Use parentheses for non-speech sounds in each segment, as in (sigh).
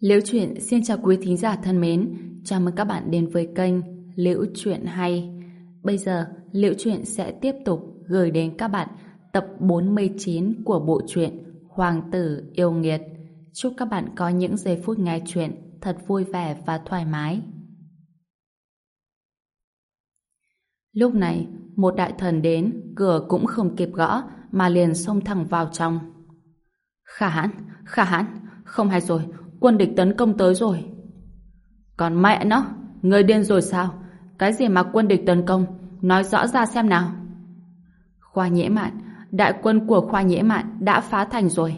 Liễu Chuyện xin chào quý thính giả thân mến, chào mừng các bạn đến với kênh Liễu Chuyện Hay. Bây giờ, Liễu Chuyện sẽ tiếp tục gửi đến các bạn tập 49 của bộ truyện Hoàng tử yêu nghiệt. Chúc các bạn có những giây phút nghe chuyện thật vui vẻ và thoải mái. Lúc này, một đại thần đến, cửa cũng không kịp gõ, mà liền xông thẳng vào trong. Khả hãn, khả hãn, không hay rồi, quân địch tấn công tới rồi. Còn mẹ nó, người điên rồi sao? Cái gì mà quân địch tấn công? Nói rõ ra xem nào. Khoa nhễ mạn, đại quân của khoa nhễ mạn đã phá thành rồi.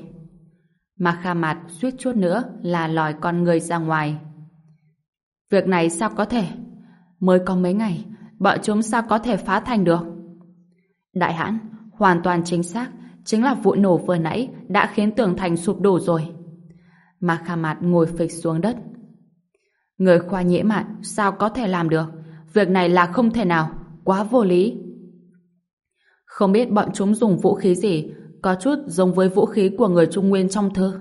Mà kha Mạt suýt chút nữa là lòi con người ra ngoài. Việc này sao có thể? Mới có mấy ngày, bọn chúng sao có thể phá thành được? Đại hãn, hoàn toàn chính xác, chính là vụ nổ vừa nãy đã khiến tường thành sụp đổ rồi. Mà Kha Mạt ngồi phịch xuống đất. Người khoa nhễ mạn sao có thể làm được? Việc này là không thể nào, quá vô lý. Không biết bọn chúng dùng vũ khí gì, có chút giống với vũ khí của người Trung Nguyên trong thư.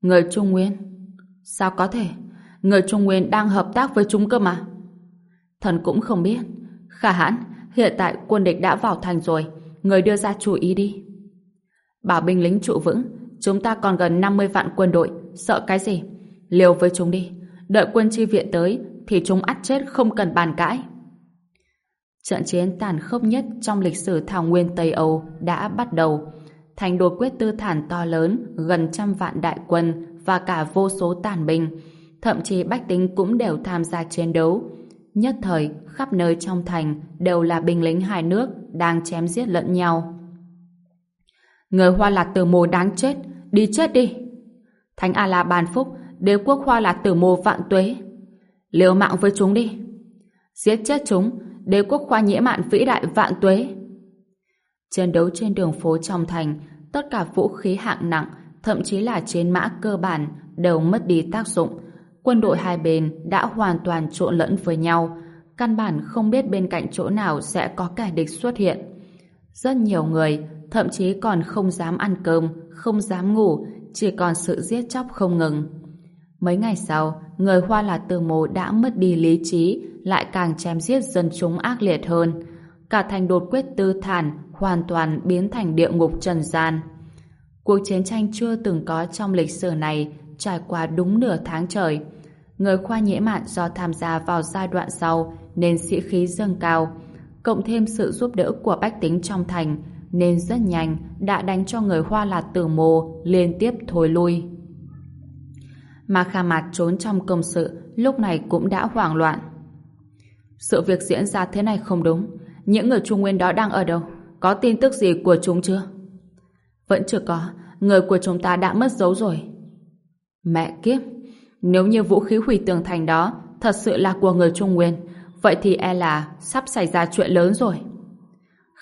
Người Trung Nguyên? Sao có thể? Người Trung Nguyên đang hợp tác với chúng cơ mà. Thần cũng không biết. Khả hãn, hiện tại quân địch đã vào thành rồi, người đưa ra chú ý đi. Bảo binh lính trụ vững, chúng ta còn gần 50 vạn quân đội, sợ cái gì? Liều với chúng đi, đợi quân chi viện tới thì chúng ắt chết không cần bàn cãi. Trận chiến tàn khốc nhất trong lịch sử thảo nguyên Tây Âu đã bắt đầu. Thành đột quyết tư thản to lớn, gần trăm vạn đại quân và cả vô số tàn binh. Thậm chí bách tính cũng đều tham gia chiến đấu. Nhất thời, khắp nơi trong thành đều là binh lính hai nước đang chém giết lẫn nhau. Người Hoa Lạt Tử Mô đáng chết, đi chết đi. Thánh A La bàn phúc, đế quốc Hoa là Tử Mô vạn tuế. Liều mạng với chúng đi. Giết chết chúng, đế quốc khoa nhiễm mạn vĩ đại vạn tuế. Chiến đấu trên đường phố trong thành, tất cả vũ khí hạng nặng, thậm chí là chiến mã cơ bản đều mất đi tác dụng. Quân đội hai bên đã hoàn toàn trộn lẫn với nhau, căn bản không biết bên cạnh chỗ nào sẽ có kẻ địch xuất hiện. Rất nhiều người thậm chí còn không dám ăn cơm, không dám ngủ, chỉ còn sự giết chóc không ngừng. Mấy ngày sau, người Hoa là Từ Mồ đã mất đi lý trí, lại càng chém giết dân chúng ác liệt hơn. Cả thành đột quyết tư thản hoàn toàn biến thành địa ngục trần gian. Cuộc chiến tranh chưa từng có trong lịch sử này trải qua đúng nửa tháng trời. Người khoa nhễ mạn do tham gia vào giai đoạn sau nên sĩ khí dâng cao, cộng thêm sự giúp đỡ của bách tính trong thành nên rất nhanh đã đánh cho người Hoa Lạt Tử Mồ liên tiếp thối lui. Mà Kha Mạt trốn trong công sự lúc này cũng đã hoảng loạn. Sự việc diễn ra thế này không đúng. Những người Trung Nguyên đó đang ở đâu? Có tin tức gì của chúng chưa? Vẫn chưa có. Người của chúng ta đã mất dấu rồi. Mẹ kiếp! Nếu như vũ khí hủy tường thành đó thật sự là của người Trung Nguyên, vậy thì e là sắp xảy ra chuyện lớn rồi.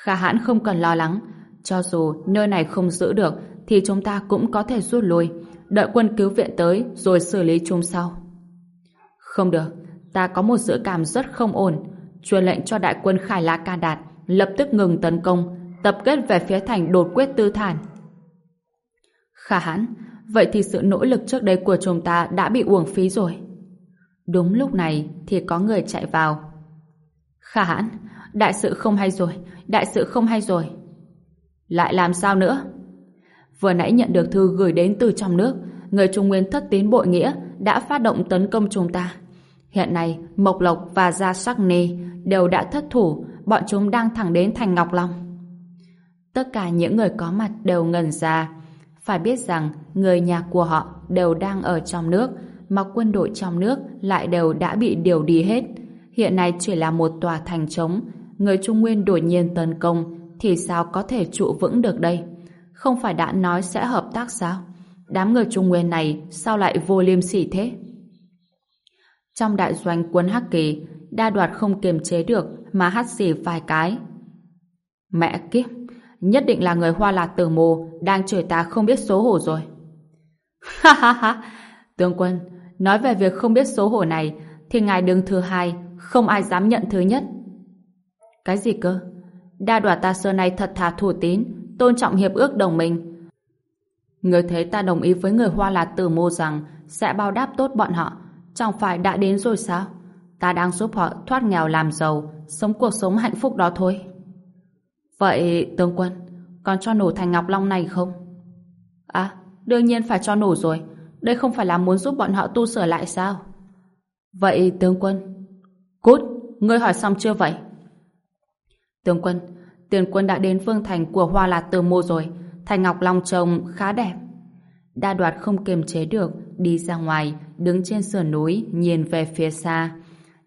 Kha hãn không cần lo lắng. Cho dù nơi này không giữ được thì chúng ta cũng có thể rút lui. Đợi quân cứu viện tới rồi xử lý chúng sau. Không được. Ta có một dự cảm rất không ổn. Truyền lệnh cho đại quân Khải La Ca Đạt lập tức ngừng tấn công tập kết về phía thành đột quyết tư thản. Khả hãn, vậy thì sự nỗ lực trước đây của chúng ta đã bị uổng phí rồi. Đúng lúc này thì có người chạy vào. Khả hãn, đại sự không hay rồi, đại sự không hay rồi. Lại làm sao nữa? Vừa nãy nhận được thư gửi đến từ trong nước, người Trung Nguyên thất tín bội nghĩa đã phát động tấn công chúng ta. Hiện nay, Mộc Lộc và Gia Sắc Nê đều đã thất thủ, bọn chúng đang thẳng đến thành Ngọc Long. Tất cả những người có mặt đều ngần ra. Phải biết rằng, người nhà của họ đều đang ở trong nước, mà quân đội trong nước lại đều đã bị điều đi hết. Hiện nay chỉ là một tòa thành trống, người Trung Nguyên đột nhiên tấn công thì sao có thể trụ vững được đây? Không phải đã nói sẽ hợp tác sao? Đám người Trung Nguyên này sao lại vô liêm sỉ thế? Trong đại doanh quân Hắc Kỳ, đa đoạt không kiềm chế được mà hắt xỉ vài cái. Mẹ kiếp, nhất định là người hoa lạc tử mồ đang chửi ta không biết xấu hổ rồi. (laughs) Ha ha ha, tướng quân, nói về việc không biết xấu hổ này thì ngài đứng thứ hai, không ai dám nhận thứ nhất. Cái gì cơ? Đa đoạt ta xưa nay thật thà thủ tín, tôn trọng hiệp ước đồng minh. Người thấy ta đồng ý với người Hoa là Tử Mô rằng sẽ bao đáp tốt bọn họ. Chẳng phải đã đến rồi sao? Ta đang giúp họ thoát nghèo làm giàu, sống cuộc sống hạnh phúc đó thôi. Vậy, tướng quân, còn cho nổ thành Ngọc Long này không? À, đương nhiên phải cho nổ rồi. Đây không phải là muốn giúp bọn họ tu sửa lại sao? Vậy, tướng quân... Cút, ngươi hỏi xong chưa vậy? Tướng quân, tiền quân đã đến phương thành của Hoa Lạt Từ Mô rồi. Thành Ngọc Long trông khá đẹp. Đa đoạt không kiềm chế được, đi ra ngoài, đứng trên sườn núi, nhìn về phía xa.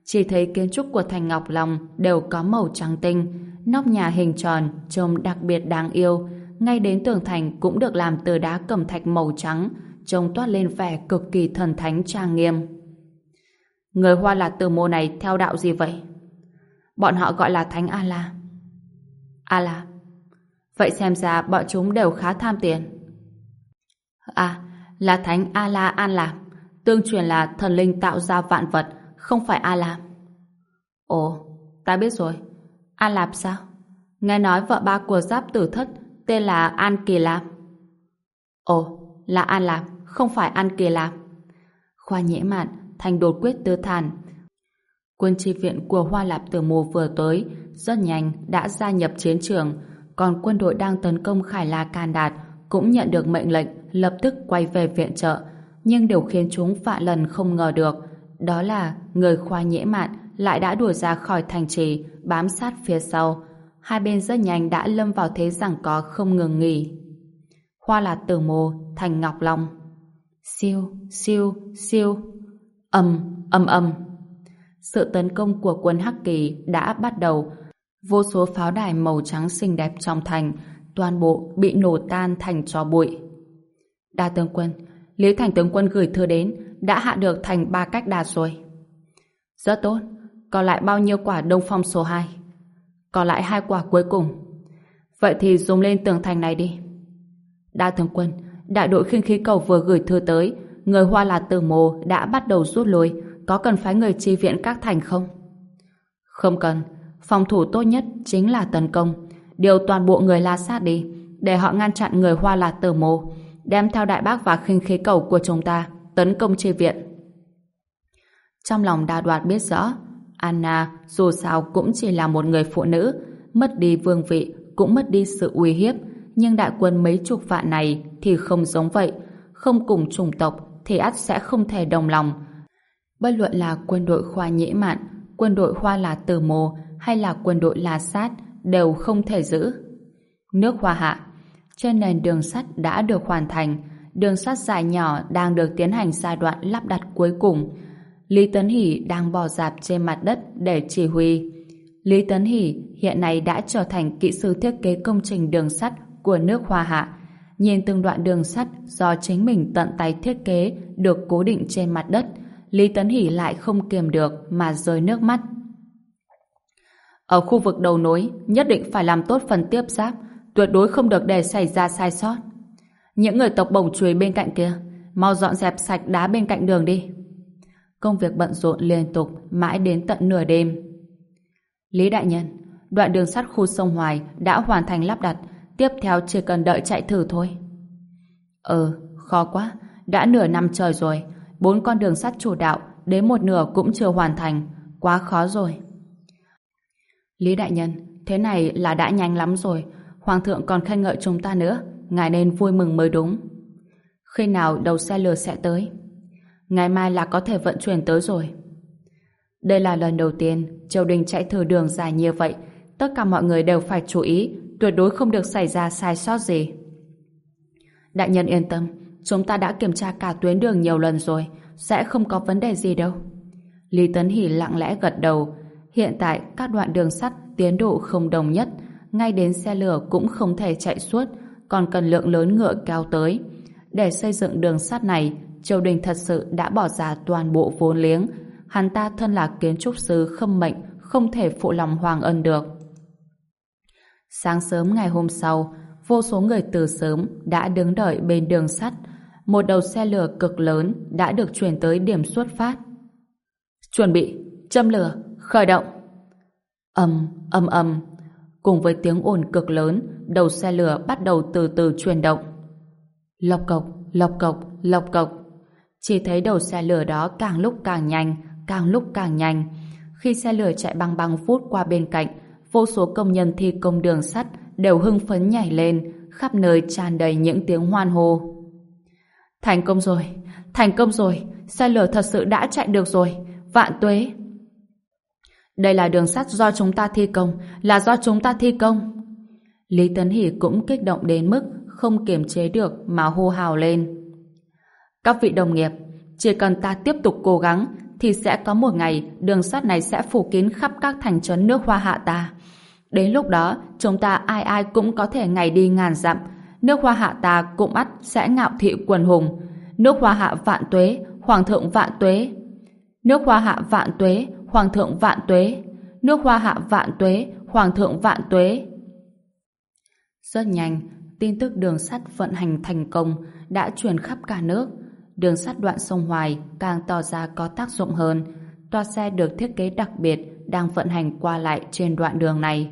Chỉ thấy kiến trúc của Thành Ngọc Long đều có màu trắng tinh, nóc nhà hình tròn, trông đặc biệt đáng yêu. Ngay đến tường thành cũng được làm từ đá cẩm thạch màu trắng, trông toát lên vẻ cực kỳ thần thánh trang nghiêm. Người Hoa Lạt Từ Mô này theo đạo gì vậy? Bọn họ gọi là Thánh A-La. À A-La. Vậy xem ra bọn chúng đều khá tham tiền. À, là Thánh A-La An Lạc. Tương truyền là thần linh tạo ra vạn vật, không phải A-La. Ồ, ta biết rồi. An Lạp sao? Nghe nói vợ ba của giáp tử thất tên là An Kỳ Lạp. Ồ, là An Lạp, không phải An Kỳ Lạp. Khoa nhễ mạn, thành đột quyết tư thản. Quân tri viện của Hoa Lạp Tử Mù vừa tới, rất nhanh đã gia nhập chiến trường, còn quân đội đang tấn công Khải La Can Đạt cũng nhận được mệnh lệnh lập tức quay về viện trợ. Nhưng điều khiến chúng vạn lần không ngờ được đó là người khoa nhễ mạn lại đã đuổi ra khỏi thành trì bám sát phía sau. Hai bên rất nhanh đã lâm vào thế rằng có không ngừng nghỉ. Hoa là tử mồ, thành ngọc long. Siêu, siêu, siêu. Âm, âm âm. Sự tấn công của quân Hắc Kỳ đã bắt đầu. Vô số pháo đài màu trắng xinh đẹp trong thành toàn bộ bị nổ tan thành tro bụi. Đa tướng quân, Lý Thành tướng quân gửi thư đến, đã hạ được thành ba cách đạt rồi. Rất tốt, còn lại bao nhiêu quả đông phong số 2? Còn lại hai quả cuối cùng. Vậy thì dùng lên tường thành này đi. Đa tướng quân, đại đội khinh khí cầu vừa gửi thư tới, người Hoa là Tử Mồ đã bắt đầu rút lui, có cần phái người chi viện các thành không? Không cần, phòng thủ tốt nhất chính là tấn công. Điều toàn bộ người La Sát đi, để họ ngăn chặn người Hoa là Tử Mồ, đem theo đại bác và khinh khí cầu của chúng ta tấn công chi viện. Trong lòng đa đoạt biết rõ, Anna dù sao cũng chỉ là một người phụ nữ, mất đi vương vị cũng mất đi sự uy hiếp, nhưng đại quân mấy chục vạn này thì không giống vậy, không cùng chủng tộc thì ắt sẽ không thể đồng lòng. Bất luận là quân đội khoa nhễ mạn, quân đội hoa là tử mồ hay là quân đội la sát đều không thể giữ. Nước hoa hạ trên nền đường sắt đã được hoàn thành, đường sắt dài nhỏ đang được tiến hành giai đoạn lắp đặt cuối cùng. Lý Tấn Hỷ đang bò dạp trên mặt đất để chỉ huy. Lý Tấn Hỷ hiện nay đã trở thành kỹ sư thiết kế công trình đường sắt của nước Hoa Hạ. Nhìn từng đoạn đường sắt do chính mình tận tay thiết kế được cố định trên mặt đất, Lý Tấn Hỷ lại không kiềm được mà rơi nước mắt. Ở khu vực đầu nối, nhất định phải làm tốt phần tiếp giáp, tuyệt đối không được để xảy ra sai sót. Những người tộc bổng chuối bên cạnh kia, mau dọn dẹp sạch đá bên cạnh đường đi. Công việc bận rộn liên tục mãi đến tận nửa đêm. Lý Đại Nhân, đoạn đường sắt khu sông Hoài đã hoàn thành lắp đặt, tiếp theo chỉ cần đợi chạy thử thôi. Ừ, khó quá, đã nửa năm trời rồi, bốn con đường sắt chủ đạo đến một nửa cũng chưa hoàn thành, quá khó rồi. Lý Đại Nhân, thế này là đã nhanh lắm rồi, Hoàng thượng còn khen ngợi chúng ta nữa, ngài nên vui mừng mới đúng. Khi nào đầu xe lửa sẽ tới? Ngày mai là có thể vận chuyển tới rồi. Đây là lần đầu tiên triều đình chạy thử đường dài như vậy, tất cả mọi người đều phải chú ý, tuyệt đối không được xảy ra sai sót gì. Đại nhân yên tâm, chúng ta đã kiểm tra cả tuyến đường nhiều lần rồi, sẽ không có vấn đề gì đâu. Lý Tấn Hỷ lặng lẽ gật đầu. Hiện tại các đoạn đường sắt tiến độ không đồng nhất, ngay đến xe lửa cũng không thể chạy suốt, còn cần lượng lớn ngựa kéo tới. Để xây dựng đường sắt này, triều đình thật sự đã bỏ ra toàn bộ vốn liếng. Hắn ta thân là kiến trúc sư khâm mệnh, không thể phụ lòng hoàng ân được. Sáng sớm ngày hôm sau, vô số người từ sớm đã đứng đợi bên đường sắt. Một đầu xe lửa cực lớn đã được chuyển tới điểm xuất phát. Chuẩn bị, châm lửa, khởi động. Âm, âm âm, Cùng với tiếng ồn cực lớn, đầu xe lửa bắt đầu từ từ chuyển động. Lộc cộc, lộc cộc, lộc cộc. Chỉ thấy đầu xe lửa đó càng lúc càng nhanh, càng lúc càng nhanh. Khi xe lửa chạy băng băng phút qua bên cạnh, vô số công nhân thi công đường sắt đều hưng phấn nhảy lên, khắp nơi tràn đầy những tiếng hoan hô. Thành công rồi, thành công rồi, xe lửa thật sự đã chạy được rồi, vạn tuế. Đây là đường sắt do chúng ta thi công, là do chúng ta thi công. Lý Tấn Hỷ cũng kích động đến mức không kiềm chế được mà hô hào lên. Các vị đồng nghiệp, chỉ cần ta tiếp tục cố gắng thì sẽ có một ngày đường sắt này sẽ phủ kín khắp các thành trấn nước hoa hạ ta. Đến lúc đó, chúng ta ai ai cũng có thể ngày đi ngàn dặm. Nước hoa hạ ta cũng ắt sẽ ngạo thị quần hùng. Nước hoa hạ vạn tuế, hoàng thượng vạn tuế. Nước hoa hạ vạn tuế, hoàng thượng vạn tuế. Nước hoa hạ vạn tuế, hoàng thượng vạn tuế. Rất nhanh, tin tức đường sắt vận hành thành công đã truyền khắp cả nước. Đường sắt đoạn sông Hoài càng tỏ ra có tác dụng hơn. Toa xe được thiết kế đặc biệt đang vận hành qua lại trên đoạn đường này.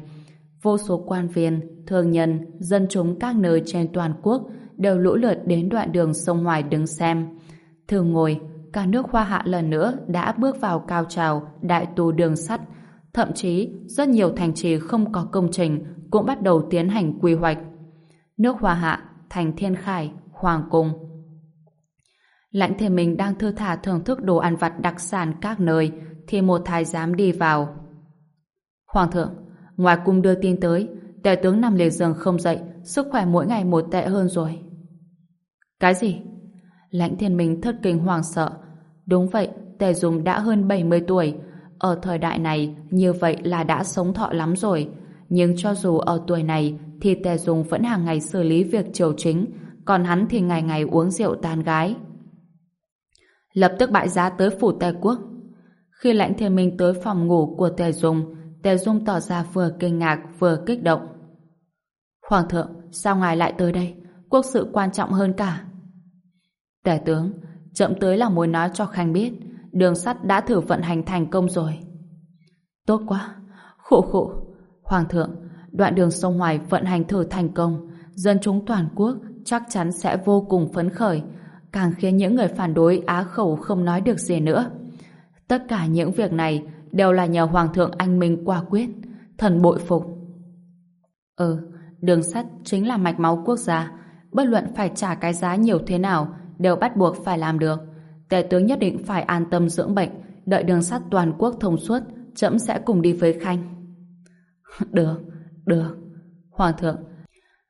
Vô số quan viên, thương nhân, dân chúng các nơi trên toàn quốc đều lũ lượt đến đoạn đường sông Hoài đứng xem. Thường ngồi, cả nước Hoa Hạ lần nữa đã bước vào cao trào đại tu đường sắt. Thậm chí, rất nhiều thành trì không có công trình cũng bắt đầu tiến hành quy hoạch. Nước Hoa Hạ, thành Thiên Khải, Hoàng Cung. Lãnh thể mình đang thư thả thưởng thức đồ ăn vặt đặc sản các nơi thì một thái giám đi vào. Hoàng thượng, ngoài cung đưa tin tới, tể tướng nằm liệt giường không dậy, sức khỏe mỗi ngày một tệ hơn rồi. Cái gì? Lãnh thiên minh thất kinh hoàng sợ. Đúng vậy, tề dùng đã hơn 70 tuổi. Ở thời đại này, như vậy là đã sống thọ lắm rồi. Nhưng cho dù ở tuổi này, thì tề dùng vẫn hàng ngày xử lý việc triều chính, còn hắn thì ngày ngày uống rượu tàn gái. Lập tức bại giá tới phủ tề quốc. Khi lãnh thiên minh tới phòng ngủ của tề dùng, tề dung tỏ ra vừa kinh ngạc vừa kích động. Hoàng thượng, sao ngài lại tới đây? Quốc sự quan trọng hơn cả. Tề tướng, chậm tới là muốn nói cho Khanh biết đường sắt đã thử vận hành thành công rồi. Tốt quá, khổ khổ. Hoàng thượng, đoạn đường sông Hoài vận hành thử thành công, dân chúng toàn quốc chắc chắn sẽ vô cùng phấn khởi, càng khiến những người phản đối á khẩu không nói được gì nữa. Tất cả những việc này đều là nhờ Hoàng thượng anh Minh quả quyết, thần bội phục. Ừ, đường sắt chính là mạch máu quốc gia, bất luận phải trả cái giá nhiều thế nào đều bắt buộc phải làm được. Tể tướng nhất định phải an tâm dưỡng bệnh, đợi đường sắt toàn quốc thông suốt, trẫm sẽ cùng đi với Khanh. (laughs) được, được. Hoàng thượng,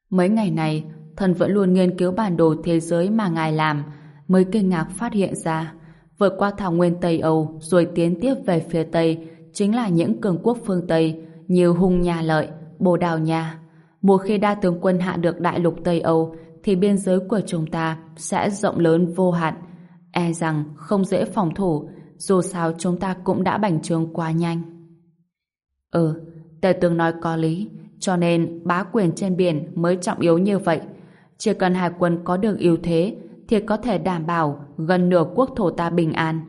mấy ngày này, thần vẫn luôn nghiên cứu bản đồ thế giới mà ngài làm, mới kinh ngạc phát hiện ra. Vượt qua thảo nguyên Tây Âu rồi tiến tiếp về phía Tây chính là những cường quốc phương Tây như Hung Nhà Lợi, Bồ Đào Nha. Một khi đa tướng quân hạ được đại lục Tây Âu thì biên giới của chúng ta sẽ rộng lớn vô hạn. E rằng không dễ phòng thủ, dù sao chúng ta cũng đã bành trướng quá nhanh. Ừ, tề tướng nói có lý, cho nên bá quyền trên biển mới trọng yếu như vậy. Chỉ cần hải quân có được ưu thế thì có thể đảm bảo gần nửa quốc thổ ta bình an.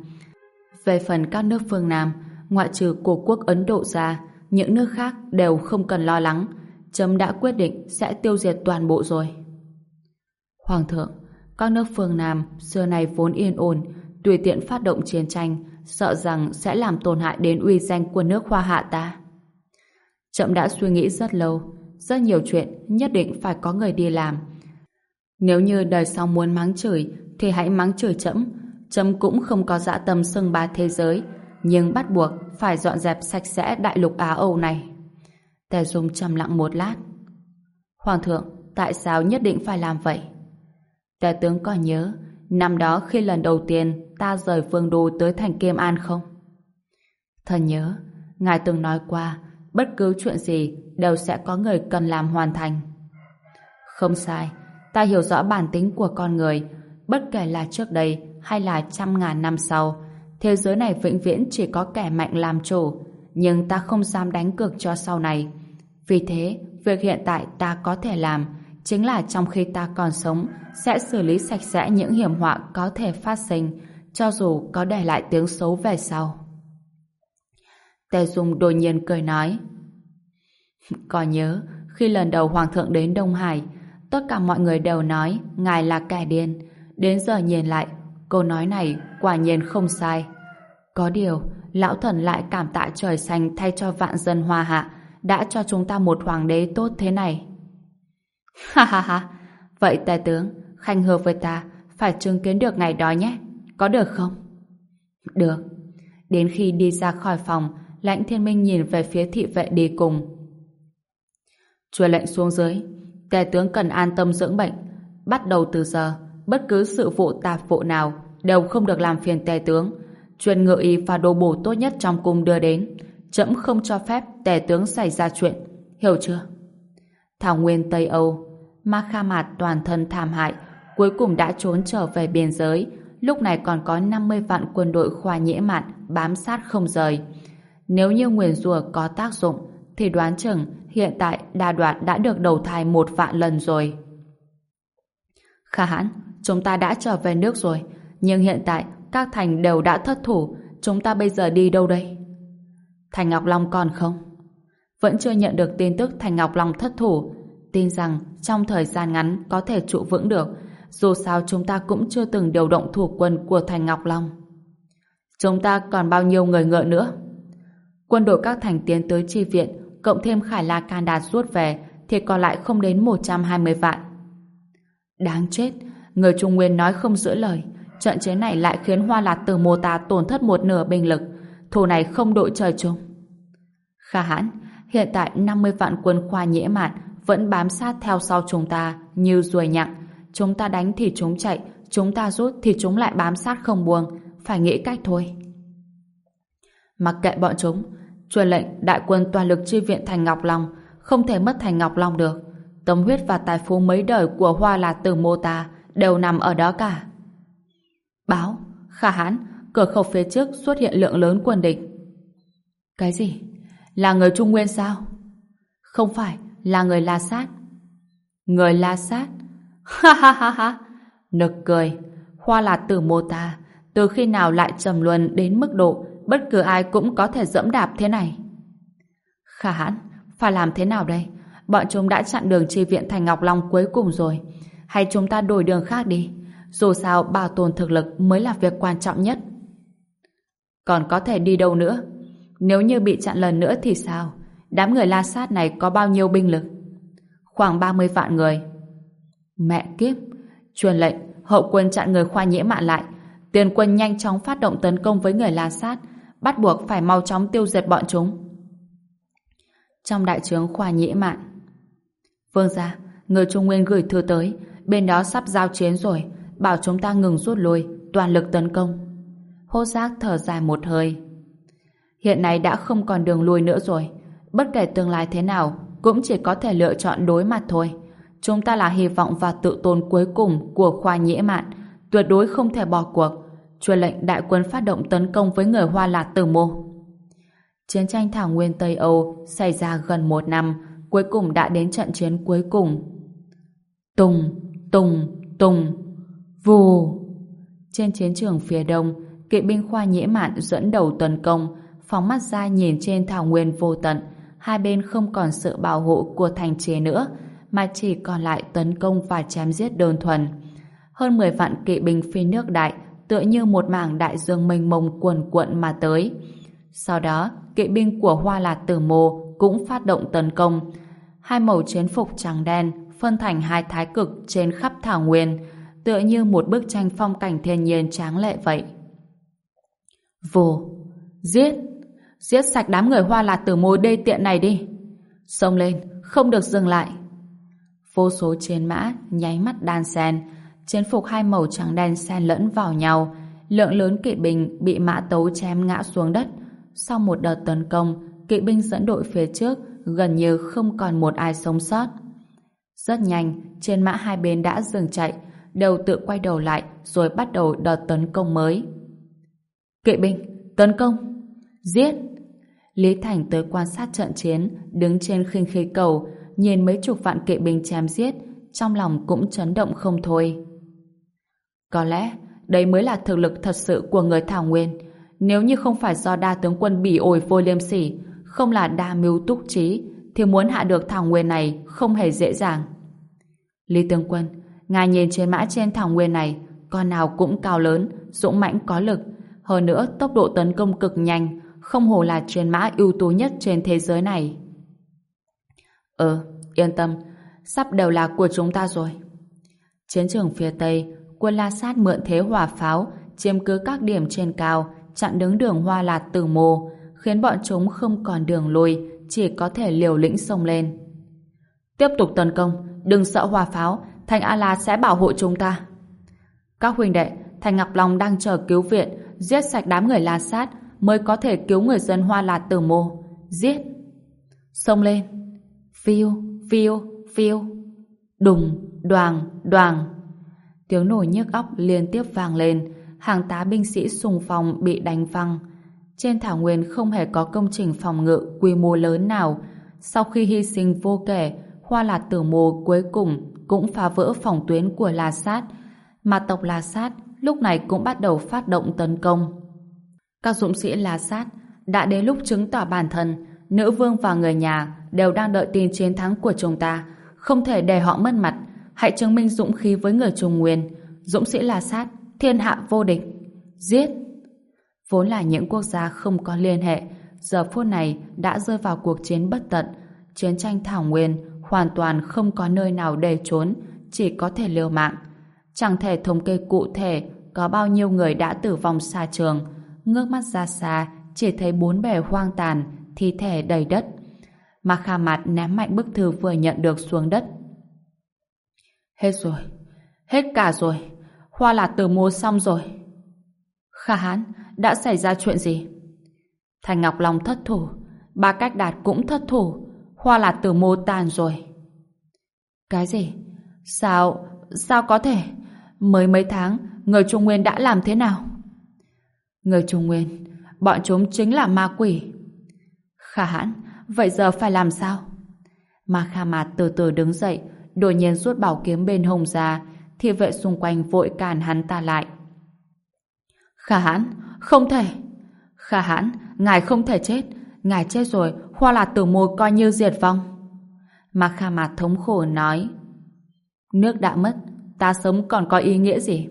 Về phần các nước phương Nam, ngoại trừ của quốc Ấn Độ ra, những nước khác đều không cần lo lắng. Chấm đã quyết định sẽ tiêu diệt toàn bộ rồi. Hoàng thượng, các nước phương Nam xưa nay vốn yên ổn, tùy tiện phát động chiến tranh, sợ rằng sẽ làm tổn hại đến uy danh của nước Hoa Hạ ta. Trẫm đã suy nghĩ rất lâu, rất nhiều chuyện nhất định phải có người đi làm. Nếu như đời sau muốn mắng chửi, thì hãy mắng chửi chậm. Trẫm cũng không có dạ tâm xưng bá thế giới, nhưng bắt buộc phải dọn dẹp sạch sẽ đại lục Á Âu này. Tề Dung trầm lặng một lát. Hoàng thượng, tại sao nhất định phải làm vậy? Tề tướng có nhớ, năm đó khi lần đầu tiên ta rời phương đô tới thành Kiêm An không? Thần nhớ, ngài từng nói qua, bất cứ chuyện gì đều sẽ có người cần làm hoàn thành. Không sai, ta hiểu rõ bản tính của con người, bất kể là trước đây hay là trăm ngàn năm sau, thế giới này vĩnh viễn chỉ có kẻ mạnh làm chủ, nhưng ta không dám đánh cược cho sau này. Vì thế, việc hiện tại ta có thể làm chính là trong khi ta còn sống sẽ xử lý sạch sẽ những hiểm họa có thể phát sinh cho dù có để lại tiếng xấu về sau. Tề Dung đột nhiên cười nói Còn nhớ khi lần đầu Hoàng thượng đến Đông Hải tất cả mọi người đều nói ngài là kẻ điên. Đến giờ nhìn lại, câu nói này quả nhiên không sai. Có điều, lão thần lại cảm tạ trời xanh thay cho vạn dân hoa hạ, đã cho chúng ta một hoàng đế tốt thế này. (laughs) Ha ha ha, vậy tài tướng, khanh hứa với ta, phải chứng kiến được ngày đó nhé, có được không? Được. Đến khi đi ra khỏi phòng, lãnh thiên minh nhìn về phía thị vệ đi cùng. Chùa lệnh xuống dưới, tề tướng cần an tâm dưỡng bệnh. Bắt đầu từ giờ, bất cứ sự vụ tạp vụ nào đều không được làm phiền tề tướng. Truyền ngự y và đồ bổ tốt nhất trong cung đưa đến. Chậm không cho phép tề tướng xảy ra chuyện. Hiểu chưa? Thảo Nguyên Tây Âu Ma Kha Mạt toàn thân thảm hại cuối cùng đã trốn trở về biên giới lúc này còn có 50 vạn quân đội khoa nhễ mạn bám sát không rời. Nếu như nguyền rùa có tác dụng thì đoán chừng hiện tại đa đoạn đã được đầu thai một vạn lần rồi. Khả hãn, chúng ta đã trở về nước rồi nhưng hiện tại các thành đều đã thất thủ chúng ta bây giờ đi đâu đây? Thành Ngọc Long còn không? Vẫn chưa nhận được tin tức Thành Ngọc Long thất thủ tin rằng trong thời gian ngắn có thể trụ vững được dù sao chúng ta cũng chưa từng điều động thủ quân của Thành Ngọc Long. Chúng ta còn bao nhiêu người ngựa nữa? Quân đội các thành tiến tới chi viện, cộng thêm Khải La Can Đạt rút về, thì còn lại không đến 120 vạn. Đáng chết, người Trung Nguyên nói không giữ lời. Trận chế này lại khiến Hoa Lạt từ mô ta tổn thất một nửa binh lực. Thù này không đội trời chung. Khả hãn, hiện tại 50 vạn quân khoa nhễ mạn vẫn bám sát theo sau chúng ta như ruồi nhặng, Chúng ta đánh thì chúng chạy, chúng ta rút thì chúng lại bám sát không buông. Phải nghĩ cách thôi. Mặc kệ bọn chúng, truyền lệnh đại quân toàn lực chi viện Thành Ngọc Long, không thể mất Thành Ngọc Long được. Tâm huyết và tài phú mấy đời của Hoa là từ mô ta đều nằm ở đó cả. Báo, khả hãn, cửa khẩu phía trước xuất hiện lượng lớn quân địch. Cái gì? Là người Trung Nguyên sao? Không phải, là người La Sát. Người La Sát? (laughs) Ha ha ha ha! Nực cười. Hoa là tử mô ta. Từ khi nào lại trầm luân đến mức độ bất cứ ai cũng có thể dẫm đạp thế này? Khả hãn, phải làm thế nào đây? Bọn chúng đã chặn đường chi viện Thành Ngọc Long cuối cùng rồi. Hay chúng ta đổi đường khác đi? Dù sao bảo tồn thực lực mới là việc quan trọng nhất. Còn có thể đi đâu nữa? Nếu như bị chặn lần nữa thì sao? Đám người la sát này có bao nhiêu binh lực? Khoảng 30 vạn người. Mẹ kiếp! Truyền lệnh, hậu quân chặn người khoa nhiễm mạn lại. Tiền quân nhanh chóng phát động tấn công với người La Sát, bắt buộc phải mau chóng tiêu diệt bọn chúng. Trong đại trướng khoa nhĩ mạn. Vương gia, người Trung Nguyên gửi thư tới, bên đó sắp giao chiến rồi, bảo chúng ta ngừng rút lui, toàn lực tấn công. Hô giác thở dài một hơi. Hiện nay đã không còn đường lui nữa rồi, bất kể tương lai thế nào, cũng chỉ có thể lựa chọn đối mặt thôi. Chúng ta là hy vọng và tự tôn cuối cùng của khoa nhĩ mạn, tuyệt đối không thể bỏ cuộc. Truyền lệnh đại quân phát động tấn công với người Hoa Lạt Tử Mô. Chiến tranh Thảo Nguyên Tây Âu xảy ra gần một năm, cuối cùng đã đến trận chiến cuối cùng. Tùng, tùng, tùng, vù. Trên chiến trường phía đông, kỵ binh khoa nhễ mạn dẫn đầu tấn công, phóng mắt ra nhìn trên Thảo Nguyên vô tận, hai bên không còn sự bảo hộ của thành chế nữa, mà chỉ còn lại tấn công và chém giết đơn thuần. Hơn 10 vạn kỵ binh phi nước đại tựa như một mảng đại dương mênh mông cuồn cuộn mà tới. Sau đó, kỵ binh của Hoa Lạt Tử Mô cũng phát động tấn công. Hai màu chiến phục trắng đen phân thành hai thái cực trên khắp thảo nguyên, tựa như một bức tranh phong cảnh thiên nhiên tráng lệ vậy. Vô, Giết! Giết sạch đám người Hoa Lạt Tử Mô đê tiện này đi! Xông lên, không được dừng lại! vô số chiến mã nháy mắt đan sen chiến phục hai màu trắng đen xen lẫn vào nhau. Lượng lớn kỵ binh bị mã tấu chém ngã xuống đất. Sau một đợt tấn công kỵ binh dẫn đội phía trước gần như không còn một ai sống sót. Rất nhanh trên mã hai bên đã dừng chạy đều tự quay đầu lại rồi bắt đầu đợt tấn công mới. Kỵ binh tấn công. Giết! Lý Thành tới quan sát trận chiến đứng trên khinh khí cầu nhìn mấy chục vạn kỵ binh chém giết, trong lòng cũng chấn động không thôi. Có lẽ, đây mới là thực lực thật sự của người Thảo Nguyên. Nếu như không phải do đa tướng quân bỉ ổi vô liêm sỉ, không là đa mưu túc trí, thì muốn hạ được Thảo Nguyên này không hề dễ dàng. Lý Tương Quân, ngài nhìn trên mã trên thảo nguyên này, con nào cũng cao lớn, dũng mãnh có lực. Hơn nữa, tốc độ tấn công cực nhanh, không hồ là trên mã ưu tú nhất trên thế giới này. ờ yên tâm, sắp đều là của chúng ta rồi. Chiến trường phía Tây, quân La Sát mượn thế hỏa pháo, chiếm cứ các điểm trên cao, chặn đứng đường hoa lạt từ mồ, khiến bọn chúng không còn đường lui, chỉ có thể liều lĩnh xông lên. Tiếp tục tấn công, đừng sợ hỏa pháo, Thành A-La sẽ bảo hộ chúng ta. Các huynh đệ, Thành Ngọc Long đang chờ cứu viện, giết sạch đám người La Sát mới có thể cứu người dân Hoa Lạt từ mồ. Giết! Xông lên! Phiêu, phiêu, phiêu! Đùng, đoàng, đoàng! Tiếng nổ nhức óc liên tiếp vang lên, hàng tá binh sĩ sùng phong bị đánh văng. Trên thảo nguyên không hề có công trình phòng ngự quy mô lớn nào. Sau khi hy sinh vô kể, Hoa Lạt Tử Mồ cuối cùng cũng phá vỡ phòng tuyến của La Sát, mà tộc La Sát lúc này cũng bắt đầu phát động tấn công. Các dũng sĩ La Sát đã đến lúc chứng tỏ bản thân, nữ vương và người nhà đều đang đợi tin chiến thắng của chúng ta, không thể để họ mất mặt. Hãy chứng minh dũng khí với người Trung Nguyên, dũng sĩ là Sát, thiên hạ vô địch. Giết! Vốn là những quốc gia không có liên hệ, giờ phút này đã rơi vào cuộc chiến bất tận. Chiến tranh Thảo Nguyên hoàn toàn không có nơi nào để trốn, chỉ có thể liều mạng. Chẳng thể thống kê cụ thể có bao nhiêu người đã tử vong xa trường. Ngước mắt ra xa, chỉ thấy bốn bề hoang tàn, thi thể đầy đất. Mà Kha mặt ném mạnh bức thư vừa nhận được xuống đất. Hết rồi. Hết cả rồi. Hoa là từ mua xong rồi. Kha Hán, đã xảy ra chuyện gì? Thành Ngọc Long thất thủ, ba cách đạt cũng thất thủ, hoa là từ mô tàn rồi. Cái gì? Sao, sao có thể? Mới mấy tháng, người Trung Nguyên đã làm thế nào? Người Trung Nguyên, bọn chúng chính là ma quỷ. Khả hãn, vậy giờ phải làm sao? Ma Kha Mạt từ từ đứng dậy, đột nhiên rút bảo kiếm bên hông ra, thì vệ xung quanh vội cản hắn ta lại. Khả hãn, không thể. Khả hãn, ngài không thể chết. Ngài chết rồi, hoa là tử môi coi như diệt vong. Mà Kha Mạt thống khổ nói. Nước đã mất, ta sống còn có ý nghĩa gì?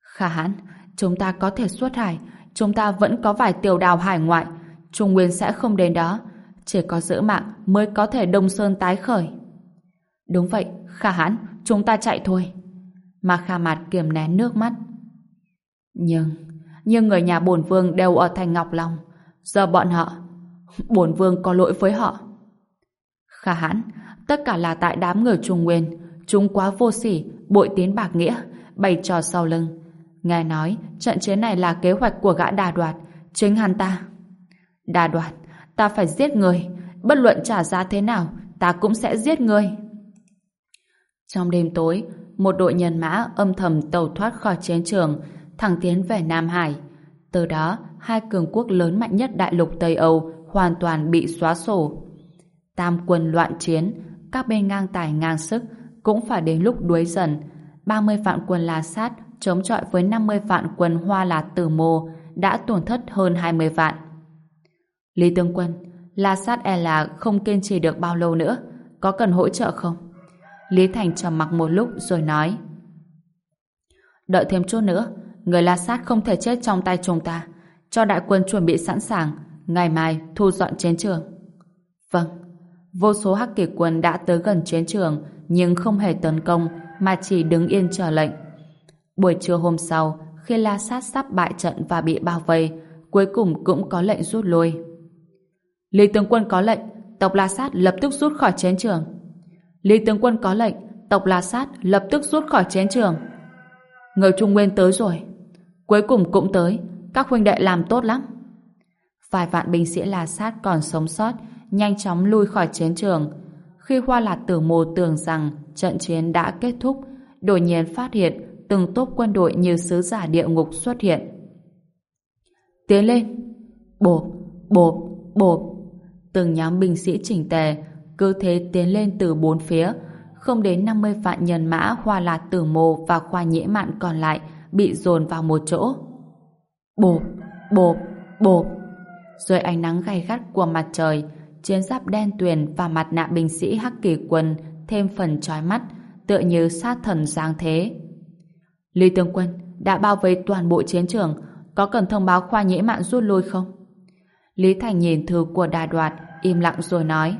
Khả hãn, chúng ta có thể xuất hải, chúng ta vẫn có vài tiểu đào hải ngoại, Trung Nguyên sẽ không đến đó, chỉ có giữ mạng mới có thể Đông Sơn tái khởi. Đúng vậy, kha hãn, chúng ta chạy thôi. Mà Kha Mạt kiềm nén nước mắt. Nhưng, nhưng người nhà bổn vương đều ở thành Ngọc Long. Giờ bọn họ, bổn vương có lỗi với họ. kha hãn, tất cả là tại đám người Trung Nguyên. Chúng quá vô sỉ, bội tiến bạc nghĩa, bày trò sau lưng. Nghe nói, trận chiến này là kế hoạch của gã đà đoạt, chính hắn ta. Đà đoạt, ta phải giết người, bất luận trả giá thế nào, ta cũng sẽ giết người. Trong đêm tối, một đội nhân mã âm thầm tàu thoát khỏi chiến trường, thẳng tiến về Nam Hải. Từ đó, hai cường quốc lớn mạnh nhất đại lục Tây Âu hoàn toàn bị xóa sổ. Tam quân loạn chiến, các bên ngang tài ngang sức, cũng phải đến lúc đuối dần. 30 vạn quân La Sát chống chọi với 50 vạn quân Hoa Lạt Tử Mô đã tổn thất hơn 20 vạn. Lý Tướng Quân, La Sát e là không kiên trì được bao lâu nữa, có cần hỗ trợ không? Lý Thành trầm mặc một lúc rồi nói Đợi thêm chút nữa, người La Sát không thể chết trong tay chúng ta. Cho đại quân chuẩn bị sẵn sàng, ngày mai thu dọn chiến trường. Vâng, vô số hắc kỳ quân đã tới gần chiến trường nhưng không hề tấn công mà chỉ đứng yên chờ lệnh. Buổi trưa hôm sau, khi La Sát sắp bại trận và bị bao vây, cuối cùng cũng có lệnh rút lui. Lý tướng quân có lệnh, tộc La Sát lập tức rút khỏi chiến trường. Lý tướng quân có lệnh, tộc La Sát lập tức rút khỏi chiến trường. Người Trung Nguyên tới rồi. Cuối cùng cũng tới, các huynh đệ làm tốt lắm. Vài vạn binh sĩ La Sát còn sống sót, nhanh chóng lui khỏi chiến trường. Khi Hoa Lạt Tử Mồ tưởng rằng trận chiến đã kết thúc, đột nhiên phát hiện từng tốp quân đội như sứ giả địa ngục xuất hiện. Tiến lên! Bộp! Bộp! Bộp! Từng nhóm binh sĩ chỉnh tề, cứ thế tiến lên từ bốn phía, không đến 50 vạn nhân mã Hoa Lạt Tử Mồ và Khoa Nhễ Mạn còn lại bị dồn vào một chỗ. Bộp! Bộp! Bộp! Dưới ánh nắng gay gắt của mặt trời, chiến giáp đen tuyền và mặt nạ binh sĩ hắc kỳ quân thêm phần trói mắt, tựa như sát thần giáng thế. Lý Tướng Quân đã bao vây toàn bộ chiến trường, có cần thông báo khoa nhễ mạn rút lui không? Lý Thành nhìn thư của đà đoạt, im lặng rồi nói.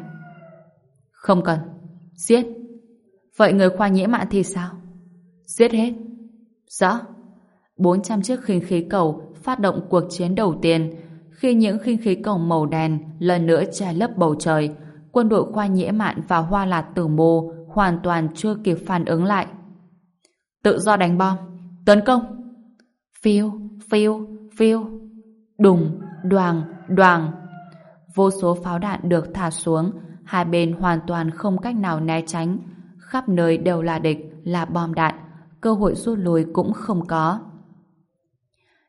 Không cần. Giết. Vậy người khoa nhiễm mạn thì sao? Giết hết. Rõ. 400 chiếc khinh khí cầu phát động cuộc chiến đầu tiên. Khi những khinh khí cầu màu đen lần nữa che lấp bầu trời, quân đội khoa nhễ mạn và hoa lạt tử mô hoàn toàn chưa kịp phản ứng lại. Tự do đánh bom. Tấn công. Phiêu, phiêu, phiêu. Đùng, đoàng, đoàng. Vô số pháo đạn được thả xuống, hai bên hoàn toàn không cách nào né tránh. Khắp nơi đều là địch, là bom đạn. Cơ hội rút lui cũng không có.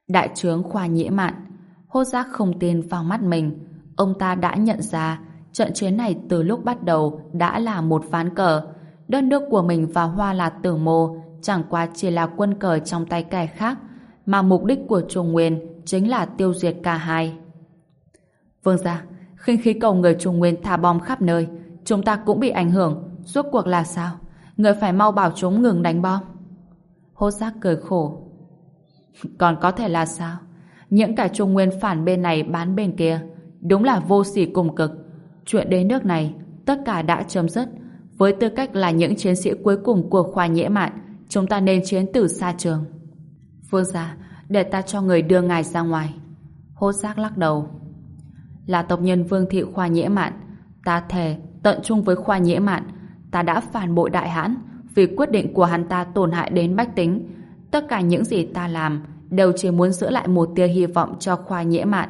Đại trướng khoa nhĩ mạn hốt giác không tin vào mắt mình. Ông ta đã nhận ra trận chiến này từ lúc bắt đầu đã là một ván cờ. đơn nước của mình và Hoa là Tử Mô chẳng qua chỉ là quân cờ trong tay kẻ khác, mà mục đích của Trung Nguyên chính là tiêu diệt cả hai. Vương gia, khinh khí cầu người Trung Nguyên thả bom khắp nơi, chúng ta cũng bị ảnh hưởng, rốt cuộc là sao? Người phải mau bảo chúng ngừng đánh bom. Hốt giác cười khổ. (laughs) Còn có thể là sao? Những cả Trung Nguyên phản bên này bán bên kia, đúng là vô sỉ cùng cực. Chuyện đến nước này, tất cả đã chấm dứt. Với tư cách là những chiến sĩ cuối cùng của khoa nhễ mạn, chúng ta nên chiến từ xa trường. Phương gia, để ta cho người đưa ngài ra ngoài. Hốt giác lắc đầu. Là tộc nhân Vương Thị Khoa Nhễ Mạn, ta thề tận trung với Khoa Nhễ Mạn, ta đã phản bội đại hãn vì quyết định của hắn ta tổn hại đến bách tính. Tất cả những gì ta làm đều chỉ muốn giữ lại một tia hy vọng cho Khoa Nhễ Mạn.